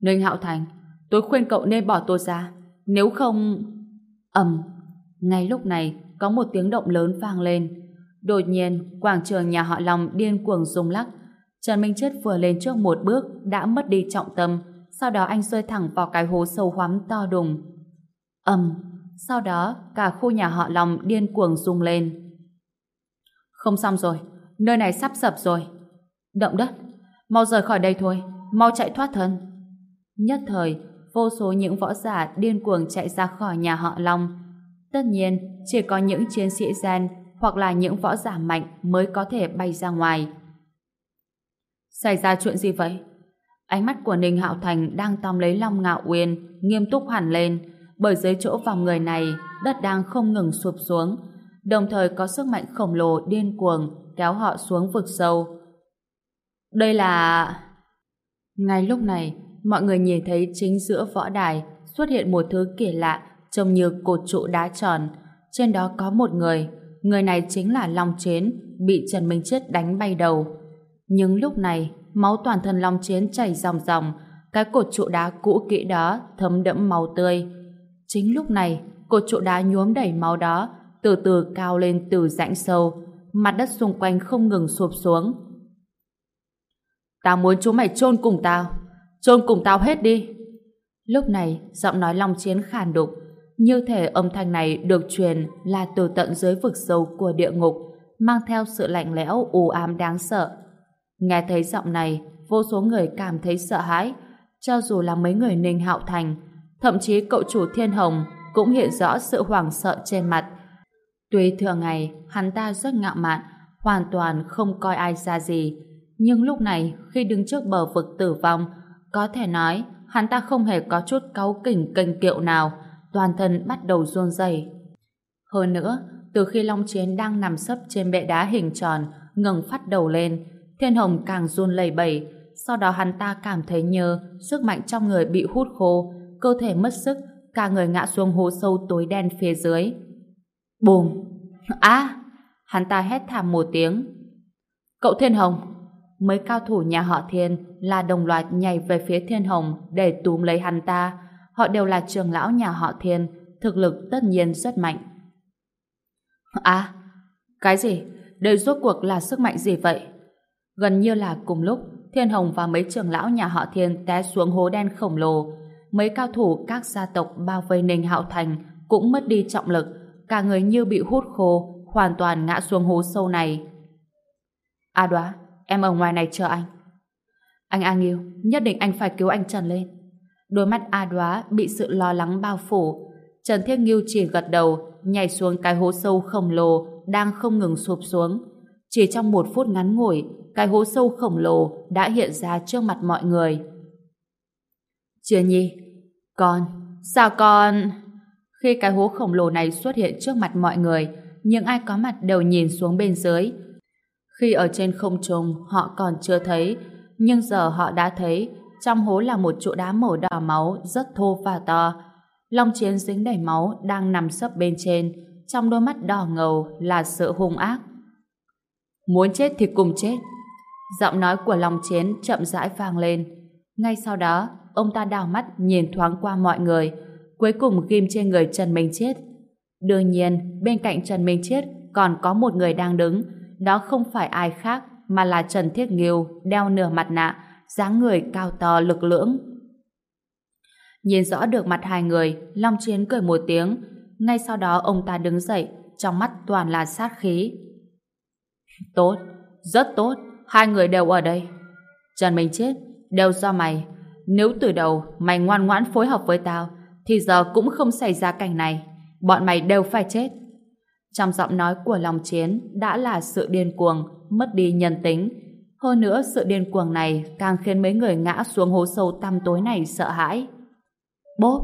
Ninh Hạo Thành, tôi khuyên cậu nên bỏ tôi ra. Nếu không... ầm. Ngay lúc này, có một tiếng động lớn vang lên. Đột nhiên, quảng trường nhà họ Long điên cuồng rung lắc. Trần Minh Chết vừa lên trước một bước đã mất đi trọng tâm, sau đó anh rơi thẳng vào cái hố sâu hoắm to đùng. ầm. Sau đó, cả khu nhà họ Long điên cuồng rung lên. Không xong rồi, nơi này sắp sập rồi. Động đất, mau rời khỏi đây thôi, mau chạy thoát thân. Nhất thời, vô số những võ giả điên cuồng chạy ra khỏi nhà họ Long. Tất nhiên, chỉ có những chiến sĩ gen hoặc là những võ giả mạnh mới có thể bay ra ngoài. Xảy ra chuyện gì vậy? Ánh mắt của Ninh Hạo Thành đang tóm lấy Long Ngạo Uyên, nghiêm túc hẳn lên, bởi dưới chỗ vòng người này, đất đang không ngừng sụp xuống, đồng thời có sức mạnh khổng lồ điên cuồng kéo họ xuống vực sâu. Đây là... Ngay lúc này, mọi người nhìn thấy chính giữa võ đài xuất hiện một thứ kỳ lạ trông như cột trụ đá tròn. Trên đó có một người, người này chính là Long Chiến, bị Trần Minh Chết đánh bay đầu. Nhưng lúc này, máu toàn thân Long Chiến chảy ròng ròng, cái cột trụ đá cũ kỹ đó thấm đẫm máu tươi. Chính lúc này, cột trụ đá nhuốm đầy máu đó, từ từ cao lên từ rãnh sâu, mặt đất xung quanh không ngừng sụp xuống. Tao muốn chúng mày chôn cùng tao, chôn cùng tao hết đi. Lúc này, giọng nói Long Chiến khàn đục, như thể âm thanh này được truyền là từ tận dưới vực sâu của địa ngục, mang theo sự lạnh lẽo u ám đáng sợ. Nghe thấy giọng này, vô số người cảm thấy sợ hãi, cho dù là mấy người Ninh Hạo Thành, thậm chí cậu chủ Thiên Hồng cũng hiện rõ sự hoảng sợ trên mặt. Tuy thường ngày hắn ta rất ngạo mạn, hoàn toàn không coi ai ra gì, nhưng lúc này khi đứng trước bờ vực tử vong, có thể nói hắn ta không hề có chút cáu kỉnh kênh kiệu nào, toàn thân bắt đầu run rẩy. Hơn nữa, từ khi Long Chiến đang nằm sấp trên bệ đá hình tròn, ngừng phát đầu lên, Thiên Hồng càng run lẩy bẩy, sau đó hắn ta cảm thấy như sức mạnh trong người bị hút khô, cơ thể mất sức, cả người ngã xuống hố sâu tối đen phía dưới. Bùm! Á! hắn ta hét thảm một tiếng. Cậu Thiên Hồng! Mấy cao thủ nhà họ Thiên là đồng loạt nhảy về phía Thiên Hồng để túm lấy hắn ta. Họ đều là trường lão nhà họ Thiên, thực lực tất nhiên rất mạnh. À! Cái gì? Đây rốt cuộc là sức mạnh gì vậy? Gần như là cùng lúc, Thiên Hồng và mấy trường lão nhà họ Thiên té xuống hố đen khổng lồ, mấy cao thủ các gia tộc bao vây Ninh Hạo Thành cũng mất đi trọng lực, cả người như bị hút khô, hoàn toàn ngã xuống hố sâu này. A đoá, em ở ngoài này chờ anh. Anh A Nghiêu, nhất định anh phải cứu anh Trần lên. Đôi mắt A đoá bị sự lo lắng bao phủ. Trần Thiết Nghiêu chỉ gật đầu, nhảy xuống cái hố sâu khổng lồ đang không ngừng sụp xuống. Chỉ trong một phút ngắn ngủi, cái hố sâu khổng lồ đã hiện ra trước mặt mọi người. Chia Nhi, con, sao con... Khi cái hố khổng lồ này xuất hiện trước mặt mọi người, những ai có mặt đều nhìn xuống bên dưới. Khi ở trên không trung họ còn chưa thấy, nhưng giờ họ đã thấy trong hố là một trụ đá màu đỏ máu rất thô và to. Long Chiến dính đầy máu đang nằm sấp bên trên, trong đôi mắt đỏ ngầu là sự hung ác. Muốn chết thì cùng chết. Giọng nói của Long Chiến chậm rãi vang lên. Ngay sau đó, ông ta đảo mắt nhìn thoáng qua mọi người, cuối cùng ghim trên người Trần Minh Chết. Đương nhiên, bên cạnh Trần Minh Chết còn có một người đang đứng, đó không phải ai khác mà là Trần Thiết Nghiêu đeo nửa mặt nạ, dáng người cao to lực lưỡng. Nhìn rõ được mặt hai người, Long Chiến cười một tiếng, ngay sau đó ông ta đứng dậy, trong mắt toàn là sát khí. Tốt, rất tốt, hai người đều ở đây. Trần Minh Chết, đều do mày. Nếu từ đầu mày ngoan ngoãn phối hợp với tao, thì giờ cũng không xảy ra cảnh này. Bọn mày đều phải chết. Trong giọng nói của lòng chiến đã là sự điên cuồng, mất đi nhân tính. Hơn nữa, sự điên cuồng này càng khiến mấy người ngã xuống hố sâu tăm tối này sợ hãi. Bốp!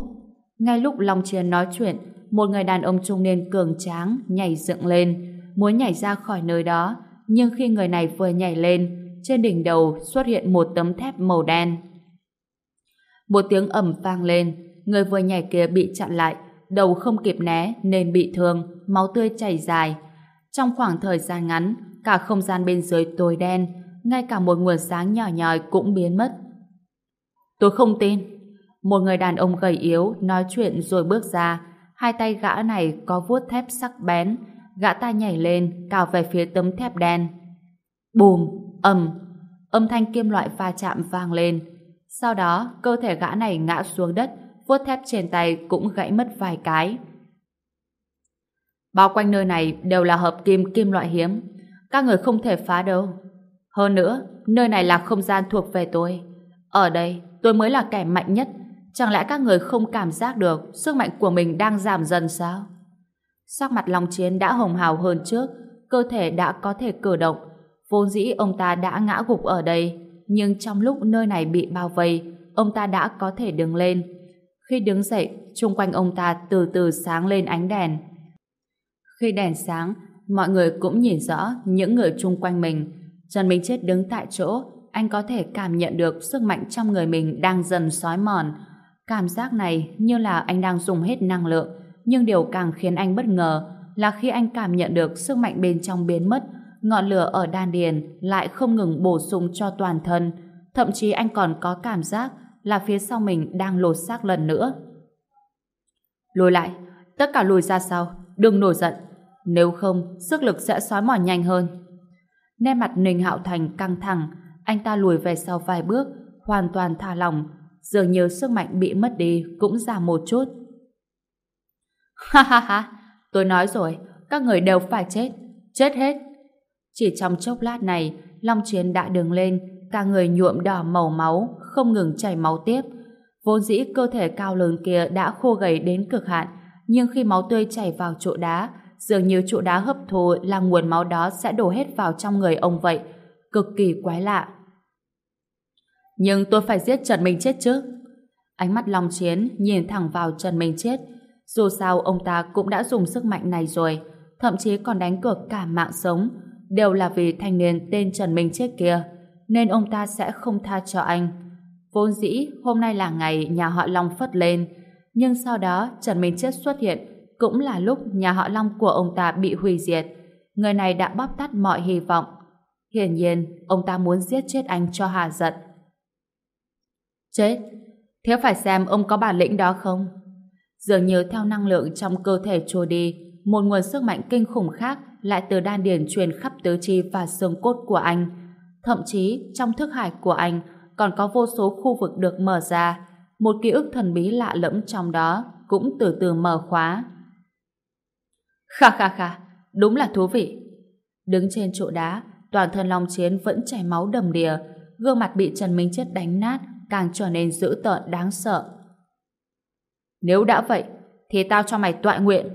Ngay lúc Long Chiến nói chuyện, một người đàn ông trung niên cường tráng nhảy dựng lên, muốn nhảy ra khỏi nơi đó, nhưng khi người này vừa nhảy lên, trên đỉnh đầu xuất hiện một tấm thép màu đen. Một tiếng ầm vang lên, người vừa nhảy kia bị chặn lại, đầu không kịp né nên bị thương, máu tươi chảy dài. Trong khoảng thời gian ngắn, cả không gian bên dưới tối đen, ngay cả một nguồn sáng nhỏ nhòi cũng biến mất. Tôi không tin. Một người đàn ông gầy yếu nói chuyện rồi bước ra, hai tay gã này có vuốt thép sắc bén, gã ta nhảy lên, cào về phía tấm thép đen. Bùm, ầm, âm thanh kim loại va chạm vang lên. Sau đó, cơ thể gã này ngã xuống đất, vuốt thép trên tay cũng gãy mất vài cái. Bao quanh nơi này đều là hợp kim kim loại hiếm. Các người không thể phá đâu. Hơn nữa, nơi này là không gian thuộc về tôi. Ở đây, tôi mới là kẻ mạnh nhất. Chẳng lẽ các người không cảm giác được sức mạnh của mình đang giảm dần sao? Sắc mặt Long Chiến đã hồng hào hơn trước, cơ thể đã có thể cử động. Vốn dĩ ông ta đã ngã gục ở đây, nhưng trong lúc nơi này bị bao vây, ông ta đã có thể đứng lên. Khi đứng dậy, chung quanh ông ta từ từ sáng lên ánh đèn. Khi đèn sáng, mọi người cũng nhìn rõ những người chung quanh mình. Trần Minh Chết đứng tại chỗ, anh có thể cảm nhận được sức mạnh trong người mình đang dần xói mòn. Cảm giác này như là anh đang dùng hết năng lượng, nhưng điều càng khiến anh bất ngờ là khi anh cảm nhận được sức mạnh bên trong biến mất, ngọn lửa ở đan điền lại không ngừng bổ sung cho toàn thân. Thậm chí anh còn có cảm giác là phía sau mình đang lột xác lần nữa. Lùi lại, tất cả lùi ra sau, đừng nổi giận. Nếu không, sức lực sẽ xói mòn nhanh hơn. Nét mặt Ninh Hạo Thành căng thẳng, anh ta lùi về sau vài bước, hoàn toàn thả lỏng, dường như sức mạnh bị mất đi cũng giảm một chút. Ha ha ha, tôi nói rồi, các người đều phải chết, chết hết. Chỉ trong chốc lát này, Long Chiến đã đứng lên, cả người nhuộm đỏ màu máu, không ngừng chảy máu tiếp. Vốn dĩ cơ thể cao lớn kia đã khô gầy đến cực hạn, nhưng khi máu tươi chảy vào chỗ đá, dường như trụ đá hấp thu là nguồn máu đó sẽ đổ hết vào trong người ông vậy. Cực kỳ quái lạ. Nhưng tôi phải giết Trần Minh Chết chứ. Ánh mắt Long Chiến nhìn thẳng vào Trần Minh Chết. Dù sao ông ta cũng đã dùng sức mạnh này rồi, thậm chí còn đánh cược cả mạng sống, đều là vì thanh niên tên Trần Minh Chết kia, nên ông ta sẽ không tha cho anh. Vốn dĩ hôm nay là ngày nhà họ Long phất lên, nhưng sau đó Trần Minh Chết xuất hiện cũng là lúc nhà họ Long của ông ta bị hủy diệt. Người này đã bóp tắt mọi hy vọng. Hiển nhiên, ông ta muốn giết chết anh cho hà giận. Chết? Thế phải xem ông có bản lĩnh đó không? Dường như theo năng lượng trong cơ thể trôi đi, một nguồn sức mạnh kinh khủng khác lại từ đan điền truyền khắp tứ chi và xương cốt của anh. Thậm chí, trong thức hải của anh còn có vô số khu vực được mở ra, một ký ức thần bí lạ lẫm trong đó cũng từ từ mở khóa. Kha kha kha, đúng là thú vị. Đứng trên chỗ đá, toàn thân Long Chiến vẫn chảy máu đầm đìa, gương mặt bị Trần Minh Chết đánh nát, càng trở nên dữ tợn đáng sợ. Nếu đã vậy, thì tao cho mày tọa nguyện.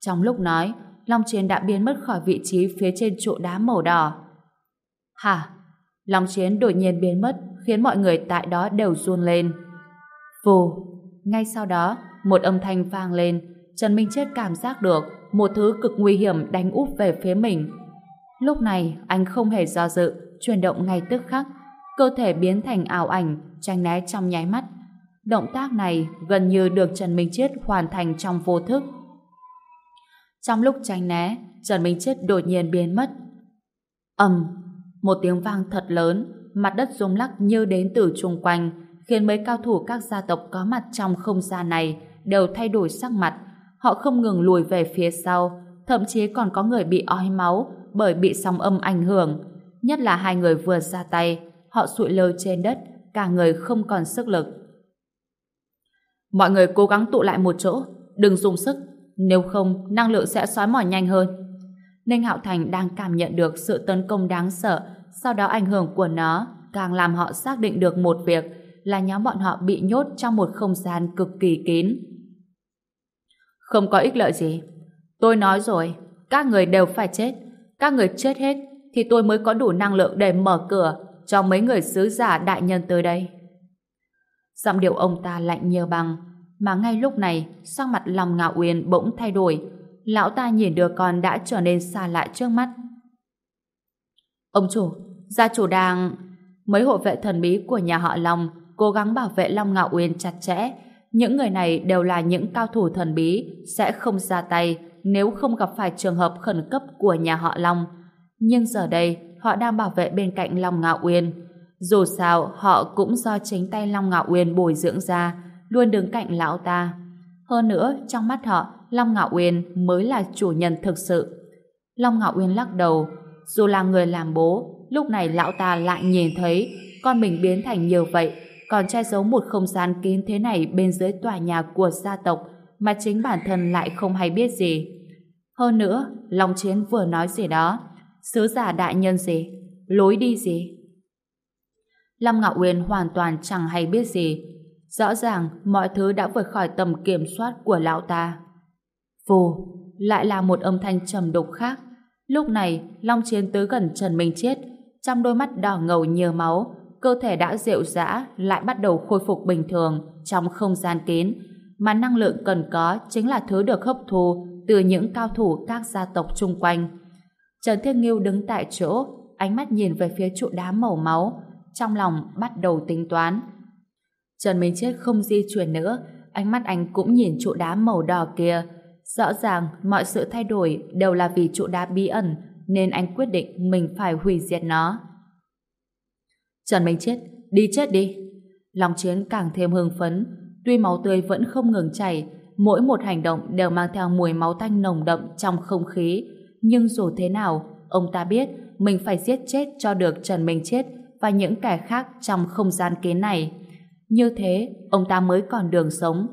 Trong lúc nói, Long Chiến đã biến mất khỏi vị trí phía trên trụ đá màu đỏ. Hả? Long Chiến đột nhiên biến mất, khiến mọi người tại đó đều run lên. Vù! Ngay sau đó, một âm thanh vang lên, Trần Minh Chết cảm giác được một thứ cực nguy hiểm đánh úp về phía mình. Lúc này, anh không hề do dự, chuyển động ngay tức khắc. cơ thể biến thành ảo ảnh, tranh né trong nháy mắt. Động tác này gần như được Trần Minh Chết hoàn thành trong vô thức. Trong lúc tranh né, Trần Minh Chết đột nhiên biến mất. ầm, một tiếng vang thật lớn, mặt đất rung lắc như đến từ chung quanh, khiến mấy cao thủ các gia tộc có mặt trong không gian này đều thay đổi sắc mặt. Họ không ngừng lùi về phía sau, thậm chí còn có người bị ói máu bởi bị sóng âm ảnh hưởng. Nhất là hai người vừa ra tay, họ sụi lơ trên đất, cả người không còn sức lực. Mọi người cố gắng tụ lại một chỗ, đừng dùng sức, nếu không năng lượng sẽ xói mỏi nhanh hơn. Ninh Hạo Thành đang cảm nhận được sự tấn công đáng sợ, sau đó ảnh hưởng của nó càng làm họ xác định được một việc là nhóm bọn họ bị nhốt trong một không gian cực kỳ kín. Không có ích lợi gì. Tôi nói rồi, các người đều phải chết. Các người chết hết thì tôi mới có đủ năng lượng để mở cửa cho mấy người sứ giả đại nhân tới đây. Giọng điệu ông ta lạnh như băng, mà ngay lúc này, sắc mặt lòng ngạo uyên bỗng thay đổi. Lão ta nhìn đứa con đã trở nên xa lạ trước mắt. Ông chủ, gia chủ đang... Mấy hộ vệ thần bí của nhà họ Long cố gắng bảo vệ Long Ngạo Uyên chặt chẽ. Những người này đều là những cao thủ thần bí, sẽ không ra tay nếu không gặp phải trường hợp khẩn cấp của nhà họ Long. Nhưng giờ đây, họ đang bảo vệ bên cạnh Long Ngạo Uyên. Dù sao, họ cũng do chính tay Long Ngạo Uyên bồi dưỡng ra, luôn đứng cạnh lão ta. Hơn nữa, trong mắt họ, Long Ngạo Uyên mới là chủ nhân thực sự. Long Ngạo Uyên lắc đầu, dù là người làm bố, lúc này lão ta lại nhìn thấy con mình biến thành như vậy, còn che giấu một không gian kín thế này bên dưới tòa nhà của gia tộc mà chính bản thân lại không hay biết gì. Hơn nữa, Long Chiến vừa nói gì đó, sứ giả đại nhân gì, lối đi gì. Lâm Ngạo Uyên hoàn toàn chẳng hay biết gì. Rõ ràng mọi thứ đã vượt khỏi tầm kiểm soát của lão ta. Phù, lại là một âm thanh trầm đục khác. Lúc này, Long Chiến tới gần Trần Minh Chết, trong đôi mắt đỏ ngầu nhờ máu, cơ thể đã rượu dã lại bắt đầu khôi phục bình thường trong không gian kín, mà năng lượng cần có chính là thứ được hấp thu từ những cao thủ các gia tộc chung quanh. Trần Thiên Nghiêu đứng tại chỗ, ánh mắt nhìn về phía trụ đá màu máu, trong lòng bắt đầu tính toán. Trần Minh Chết không di chuyển nữa, ánh mắt anh cũng nhìn trụ đá màu đỏ kia. Rõ ràng mọi sự thay đổi đều là vì trụ đá bí ẩn, nên anh quyết định mình phải hủy diệt nó. Trần Minh Chết, đi chết đi. Lòng chiến càng thêm hưng phấn, tuy máu tươi vẫn không ngừng chảy, mỗi một hành động đều mang theo mùi máu tanh nồng đậm trong không khí. Nhưng dù thế nào, ông ta biết mình phải giết chết cho được Trần Minh Chết và những kẻ khác trong không gian kế này. Như thế, ông ta mới còn đường sống.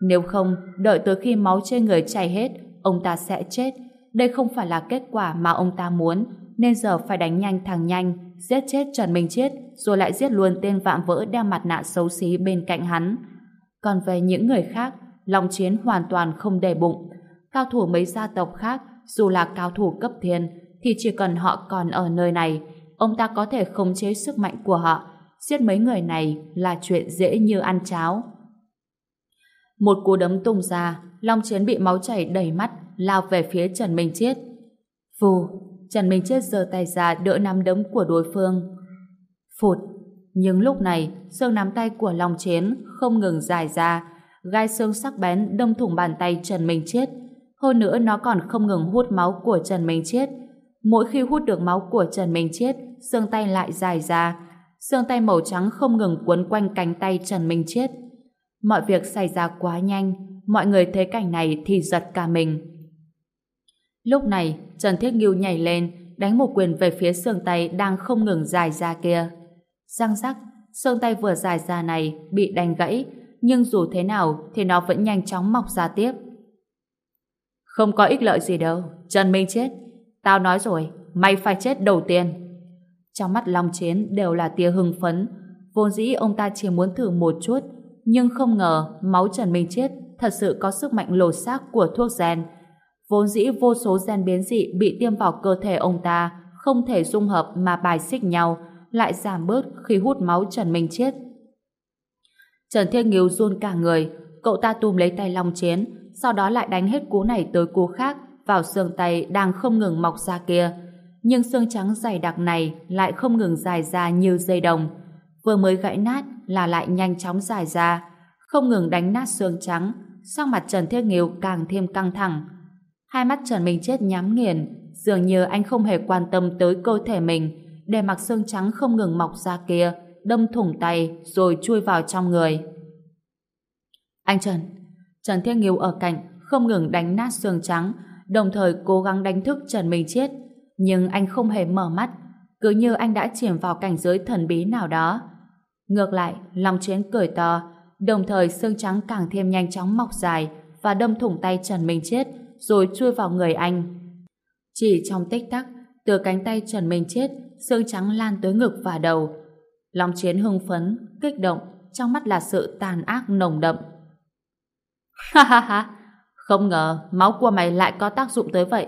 Nếu không, đợi tới khi máu trên người chảy hết, ông ta sẽ chết. Đây không phải là kết quả mà ông ta muốn, nên giờ phải đánh nhanh thằng nhanh, giết chết Trần Minh Chết, rồi lại giết luôn tên vạm vỡ đeo mặt nạ xấu xí bên cạnh hắn. Còn về những người khác, Long Chiến hoàn toàn không đề bụng. Cao thủ mấy gia tộc khác, dù là cao thủ cấp thiên, thì chỉ cần họ còn ở nơi này, ông ta có thể khống chế sức mạnh của họ. Giết mấy người này là chuyện dễ như ăn cháo. Một cú đấm tung ra, Long Chiến bị máu chảy đầy mắt, lao về phía Trần Minh Chết. Phù, Trần Minh Chết giơ tay ra đỡ nắm đấm của đối phương. Phụt, nhưng lúc này, xương nắm tay của Long Chiến không ngừng dài ra, gai xương sắc bén đâm thủng bàn tay Trần Minh Chết. Hơn nữa nó còn không ngừng hút máu của Trần Minh Chết. Mỗi khi hút được máu của Trần Minh Chết, xương tay lại dài ra. Xương tay màu trắng không ngừng quấn quanh cánh tay Trần Minh Chết. Mọi việc xảy ra quá nhanh, mọi người thấy cảnh này thì giật cả mình. Lúc này, Trần Thiết Ngưu nhảy lên, đánh một quyền về phía xương tay đang không ngừng dài ra kia. Răng rắc, xương tay vừa dài ra này bị đánh gãy, nhưng dù thế nào thì nó vẫn nhanh chóng mọc ra tiếp. Không có ích lợi gì đâu, Trần Minh chết. Tao nói rồi, mày phải chết đầu tiên. Trong mắt Long Chiến đều là tia hưng phấn, vốn dĩ ông ta chỉ muốn thử một chút, nhưng không ngờ máu Trần Minh chết thật sự có sức mạnh lột xác của thuốc gen. Vốn dĩ vô số gen biến dị bị tiêm vào cơ thể ông ta không thể dung hợp mà bài xích nhau, lại giảm bớt khi hút máu Trần Minh chết. Trần Thiên Nghiêu run cả người, cậu ta tùm lấy tay Long Chiến, sau đó lại đánh hết cú này tới cú khác vào xương tay đang không ngừng mọc ra kia. nhưng xương trắng dày đặc này lại không ngừng dài ra như dây đồng. Vừa mới gãy nát là lại nhanh chóng dài ra, không ngừng đánh nát xương trắng, sang mặt Trần Thiết Nghiêu càng thêm căng thẳng. Hai mắt Trần Minh Chết nhắm nghiền, dường như anh không hề quan tâm tới cơ thể mình, để mặc xương trắng không ngừng mọc ra kia, đâm thủng tay rồi chui vào trong người. Anh Trần, Trần Thiết Nghiêu ở cạnh không ngừng đánh nát xương trắng, đồng thời cố gắng đánh thức Trần Minh Chết, nhưng anh không hề mở mắt, cứ như anh đã chìm vào cảnh giới thần bí nào đó. Ngược lại, Long Chiến cười to, đồng thời xương trắng càng thêm nhanh chóng mọc dài và đâm thủng tay Trần Minh Chết, rồi chui vào người anh. Chỉ trong tích tắc, từ cánh tay Trần Minh Chết, xương trắng lan tới ngực và đầu. Long Chiến hưng phấn, kích động, trong mắt là sự tàn ác nồng đậm. Ha ha ha, không ngờ máu của mày lại có tác dụng tới vậy.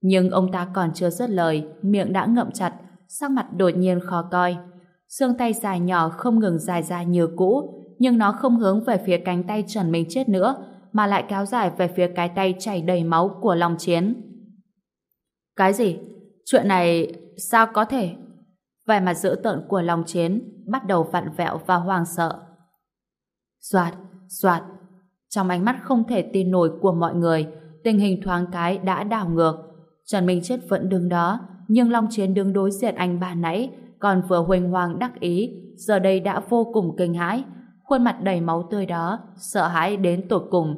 Nhưng ông ta còn chưa dứt lời, miệng đã ngậm chặt, sắc mặt đột nhiên khó coi. Xương tay dài nhỏ không ngừng dài ra như cũ, nhưng nó không hướng về phía cánh tay Trần Minh Chết nữa, mà lại kéo dài về phía cái tay chảy đầy máu của Long Chiến. Cái gì? Chuyện này sao có thể? Vẻ mặt dữ tợn của Long Chiến bắt đầu vặn vẹo và hoang sợ. Xoạt, xoạt. Trong ánh mắt không thể tin nổi của mọi người, tình hình thoáng cái đã đảo ngược. Trần Minh Chết vẫn đứng đó, nhưng Long Chiến đứng đối diện anh bà nãy, còn vừa huỳnh hoàng đắc ý, giờ đây đã vô cùng kinh hãi, khuôn mặt đầy máu tươi đó, sợ hãi đến tột cùng.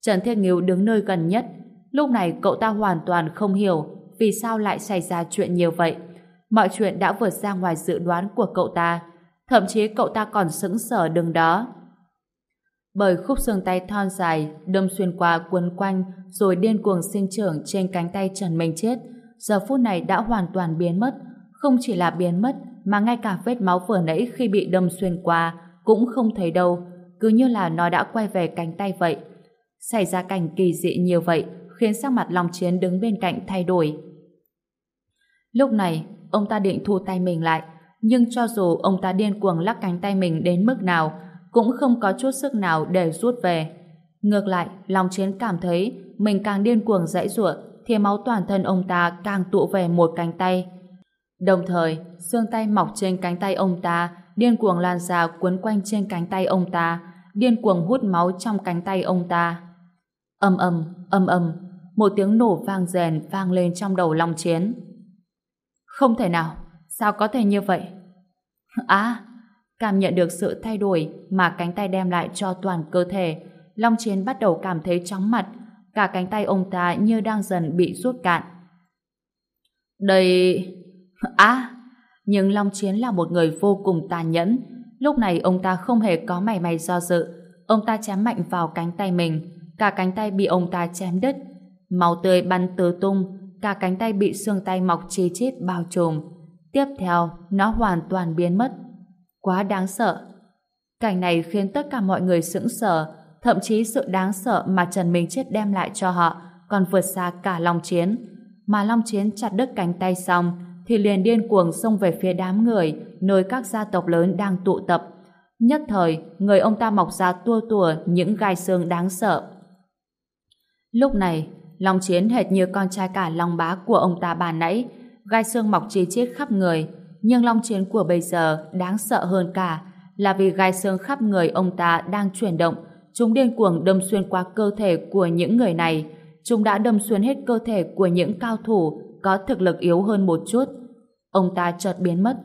Trần Thiên Nghiêu đứng nơi gần nhất, lúc này cậu ta hoàn toàn không hiểu vì sao lại xảy ra chuyện nhiều vậy. Mọi chuyện đã vượt ra ngoài dự đoán của cậu ta, thậm chí cậu ta còn sững sờ đứng đó. Bởi khúc xương tay thon dài đâm xuyên qua quấn quanh rồi điên cuồng sinh trưởng trên cánh tay Trần Minh Chết, giờ phút này đã hoàn toàn biến mất, không chỉ là biến mất mà ngay cả vết máu vừa nãy khi bị đâm xuyên qua cũng không thấy đâu, cứ như là nó đã quay về cánh tay vậy. Xảy ra cảnh kỳ dị nhiều vậy khiến sắc mặt Long Chiến đứng bên cạnh thay đổi. Lúc này, ông ta định thu tay mình lại, nhưng cho dù ông ta điên cuồng lắc cánh tay mình đến mức nào, cũng không có chút sức nào để rút về. Ngược lại, Long Chiến cảm thấy mình càng điên cuồng dãy ruộng thì máu toàn thân ông ta càng tụ về một cánh tay. Đồng thời, xương tay mọc trên cánh tay ông ta điên cuồng lan ra cuốn quanh trên cánh tay ông ta, điên cuồng hút máu trong cánh tay ông ta. Âm âm, âm âm, một tiếng nổ vang rèn vang lên trong đầu Long Chiến. Không thể nào, sao có thể như vậy? À, cảm nhận được sự thay đổi mà cánh tay đem lại cho toàn cơ thể, Long Chiến bắt đầu cảm thấy chóng mặt, cả cánh tay ông ta như đang dần bị rút cạn. Đây... À, nhưng Long Chiến là một người vô cùng tàn nhẫn. Lúc này ông ta không hề có mảy may do dự. Ông ta chém mạnh vào cánh tay mình. Cả cánh tay bị ông ta chém đứt. Máu tươi bắn tứ tung. Cả cánh tay bị xương tay mọc chi chít bao trùm. Tiếp theo, nó hoàn toàn biến mất. Quá đáng sợ. Cảnh này khiến tất cả mọi người sững sờ. Thậm chí sự đáng sợ mà Trần Minh Chết đem lại cho họ còn vượt xa cả Long Chiến. Mà Long Chiến chặt đứt cánh tay xong thì liền điên cuồng xông về phía đám người nơi các gia tộc lớn đang tụ tập. Nhất thời, người ông ta mọc ra tua tùa những gai xương đáng sợ. Lúc này, Long Chiến hệt như con trai cả Long Bá của ông ta bà nãy, gai xương mọc chi chít khắp người, nhưng Long Chiến của bây giờ đáng sợ hơn cả là vì gai xương khắp người ông ta đang chuyển động, chúng điên cuồng đâm xuyên qua cơ thể của những người này, chúng đã đâm xuyên hết cơ thể của những cao thủ có thực lực yếu hơn một chút. Ông ta chợt biến mất.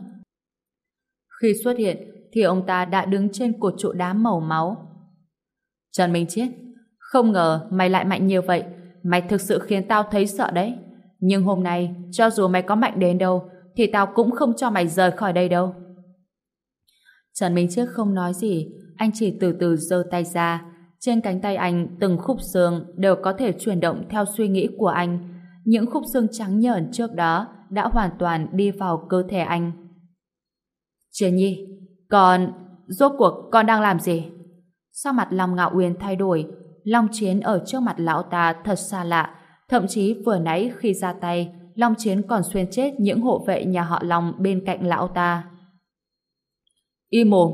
Khi xuất hiện, thì ông ta đã đứng trên cột trụ đá màu máu. Trần Minh Chiết, không ngờ mày lại mạnh như vậy, mày thực sự khiến tao thấy sợ đấy. Nhưng hôm nay, cho dù mày có mạnh đến đâu, thì tao cũng không cho mày rời khỏi đây đâu. Trần Minh Chiết không nói gì, anh chỉ từ từ giơ tay ra. Trên cánh tay anh, từng khúc xương đều có thể chuyển động theo suy nghĩ của anh, những khúc xương trắng nhởn trước đó đã hoàn toàn đi vào cơ thể anh. Chiến nhi, còn... rốt cuộc con đang làm gì? Sao mặt Long Ngạo Uyên thay đổi? Long Chiến ở trước mặt lão ta thật xa lạ. Thậm chí vừa nãy khi ra tay, Long Chiến còn xuyên chết những hộ vệ nhà họ Long bên cạnh lão ta. Im mồm!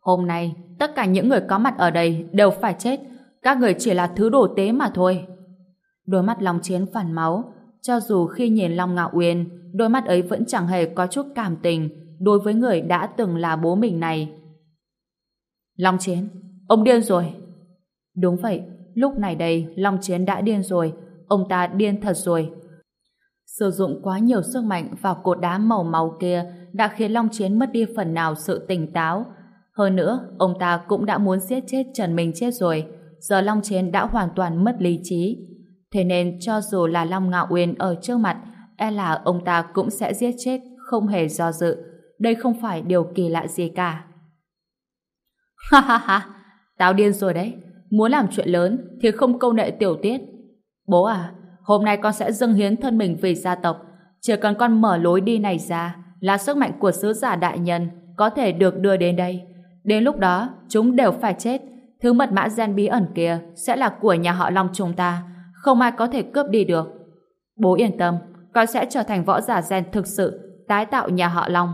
Hôm nay, tất cả những người có mặt ở đây đều phải chết. Các người chỉ là thứ đồ tế mà thôi. Đôi mắt Long Chiến phản máu. cho dù khi nhìn Long Ngạo Uyên, đôi mắt ấy vẫn chẳng hề có chút cảm tình đối với người đã từng là bố mình này. Long Chiến, ông điên rồi. Đúng vậy, lúc này đây Long Chiến đã điên rồi, ông ta điên thật rồi. Sử dụng quá nhiều sức mạnh vào cột đá màu máu kia đã khiến Long Chiến mất đi phần nào sự tỉnh táo. Hơn nữa, ông ta cũng đã muốn giết chết Trần Minh chết rồi. Giờ Long Chiến đã hoàn toàn mất lý trí. Thế nên cho dù là Long Ngạo Uyên ở trước mặt, e là ông ta cũng sẽ giết chết, không hề do dự. Đây không phải điều kỳ lạ gì cả. Ha ha ha, tao điên rồi đấy. Muốn làm chuyện lớn thì không câu nệ tiểu tiết. Bố à, hôm nay con sẽ dâng hiến thân mình vì gia tộc. Chỉ cần con mở lối đi này ra là sức mạnh của sứ giả đại nhân có thể được đưa đến đây. Đến lúc đó, chúng đều phải chết. Thứ mật mã gen bí ẩn kia sẽ là của nhà họ Long chúng ta. Không ai có thể cướp đi được. Bố yên tâm, con sẽ trở thành võ giả gen thực sự, tái tạo nhà họ Long.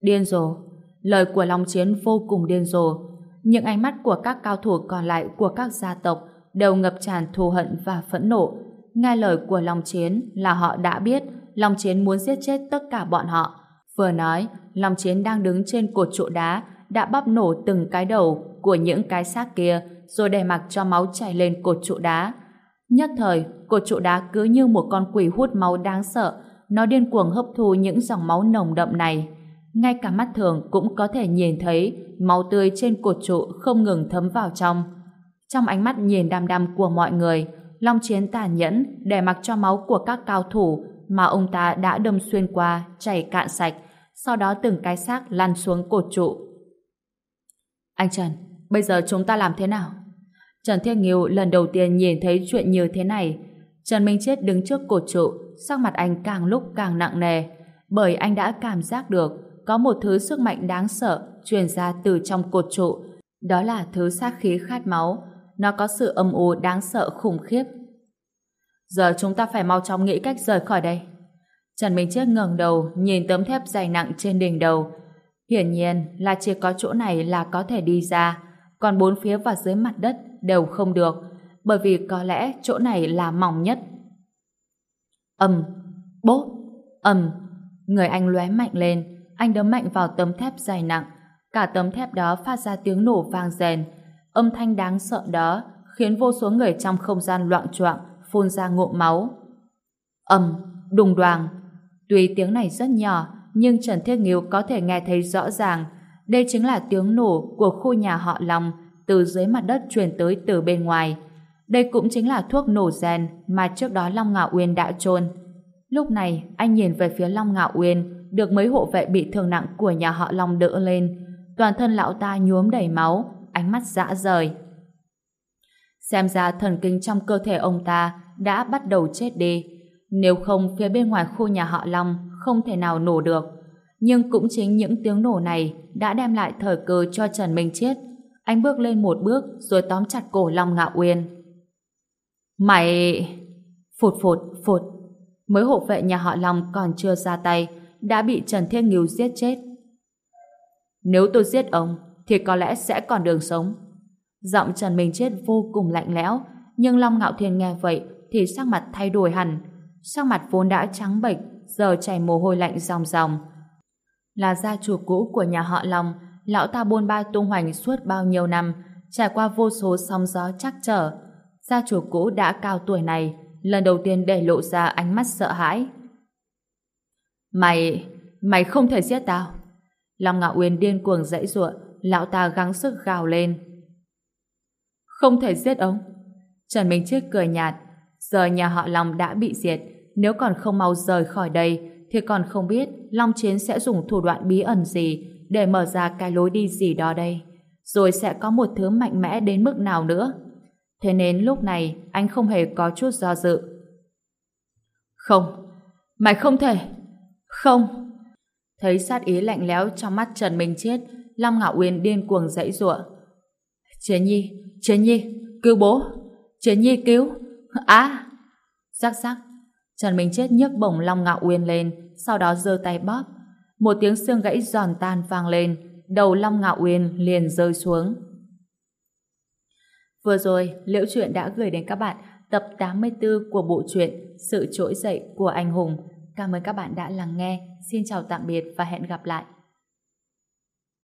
Điên rồ. Lời của Long Chiến vô cùng điên rồ. Những ánh mắt của các cao thủ còn lại của các gia tộc đều ngập tràn thù hận và phẫn nộ. Nghe lời của Long Chiến là họ đã biết Long Chiến muốn giết chết tất cả bọn họ. Vừa nói, Long Chiến đang đứng trên cột trụ đá đã bắp nổ từng cái đầu của những cái xác kia rồi để mặc cho máu chảy lên cột trụ đá. Nhất thời, cột trụ đá cứ như một con quỷ hút máu đáng sợ, nó điên cuồng hấp thu những dòng máu nồng đậm này. Ngay cả mắt thường cũng có thể nhìn thấy máu tươi trên cột trụ không ngừng thấm vào trong. Trong ánh mắt nhìn đăm đăm của mọi người, Long Chiến tàn nhẫn để mặc cho máu của các cao thủ mà ông ta đã đâm xuyên qua chảy cạn sạch, sau đó từng cái xác lăn xuống cột trụ. Anh Trần, bây giờ chúng ta làm thế nào? Trần Thiên Nghiêu lần đầu tiên nhìn thấy chuyện như thế này. Trần Minh Chết đứng trước cột trụ, sắc mặt anh càng lúc càng nặng nề, bởi anh đã cảm giác được có một thứ sức mạnh đáng sợ truyền ra từ trong cột trụ. Đó là thứ sát khí khát máu. Nó có sự âm u đáng sợ khủng khiếp. Giờ chúng ta phải mau chóng nghĩ cách rời khỏi đây. Trần Minh Chết ngẩng đầu nhìn tấm thép dày nặng trên đỉnh đầu. Hiển nhiên là chỉ có chỗ này là có thể đi ra, còn bốn phía và dưới mặt đất đều không được, bởi vì có lẽ chỗ này là mỏng nhất. Ầm, bốp, ầm, người anh lóe mạnh lên, anh đấm mạnh vào tấm thép dày nặng, cả tấm thép đó phát ra tiếng nổ vang rền, âm thanh đáng sợ đó khiến vô số người trong không gian loạn choạng phun ra ngụm máu. Ầm, đùng đoàng. Tuy tiếng này rất nhỏ, nhưng Trần Thiết Nghiêu có thể nghe thấy rõ ràng. Đây chính là tiếng nổ của khu nhà họ Long từ dưới mặt đất truyền tới từ bên ngoài. Đây cũng chính là thuốc nổ rèn mà trước đó Long Ngạo Uyên đã trôn. Lúc này, anh nhìn về phía Long Ngạo Uyên, được mấy hộ vệ bị thương nặng của nhà họ Long đỡ lên. Toàn thân lão ta nhuốm đầy máu, ánh mắt dã rời. Xem ra thần kinh trong cơ thể ông ta đã bắt đầu chết đi. Nếu không phía bên ngoài khu nhà họ Long không thể nào nổ được. Nhưng cũng chính những tiếng nổ này đã đem lại thời cơ cho Trần Minh Chiết. Anh bước lên một bước rồi tóm chặt cổ Long Ngạo Uyên. Mày... Phụt phụt phụt. Mới hộ vệ nhà họ Long còn chưa ra tay đã bị Trần Thiên Nghiêu giết chết. Nếu tôi giết ông thì có lẽ sẽ còn đường sống. Giọng Trần Minh Chết vô cùng lạnh lẽo, nhưng Long Ngạo Thiên nghe vậy thì sắc mặt thay đổi hẳn. Sắc mặt vốn đã trắng bệch, giờ chảy mồ hôi lạnh ròng ròng. Là gia chủ cũ của nhà họ Long, lão ta buôn ba tung hoành suốt bao nhiêu năm, trải qua vô số sóng gió chắc trở. Gia chủ cũ đã cao tuổi này, lần đầu tiên để lộ ra ánh mắt sợ hãi. Mày, mày không thể giết tao. Long Ngạo Uyên điên cuồng dãy ruộng, lão ta gắng sức gào lên. Không thể giết ông. Trần Minh Chiết cười nhạt. Giờ nhà họ Long đã bị diệt. Nếu còn không mau rời khỏi đây, thì còn không biết Long Chiến sẽ dùng thủ đoạn bí ẩn gì để mở ra cái lối đi gì đó đây. Rồi sẽ có một thứ mạnh mẽ đến mức nào nữa. Thế nên lúc này anh không hề có chút do dự. Không, mày không thể. Không. Thấy sát ý lạnh lẽo trong mắt Trần Minh Chiết, Long Ngạo Uyên điên cuồng dãy giụa. Chiến Nhi, Chiến Nhi, cứu bố. Chiến Nhi cứu. Á! Rắc rắc. Trần Minh Chết nhấc bổng Long Ngạo Uyên lên, sau đó giơ tay bóp. Một tiếng xương gãy giòn tan vang lên, đầu Long Ngạo Uyên liền rơi xuống. Vừa rồi, Liễu Chuyện đã gửi đến các bạn tập 84 của bộ truyện Sự trỗi dậy của anh hùng. Cảm ơn các bạn đã lắng nghe. Xin chào tạm biệt và hẹn gặp lại.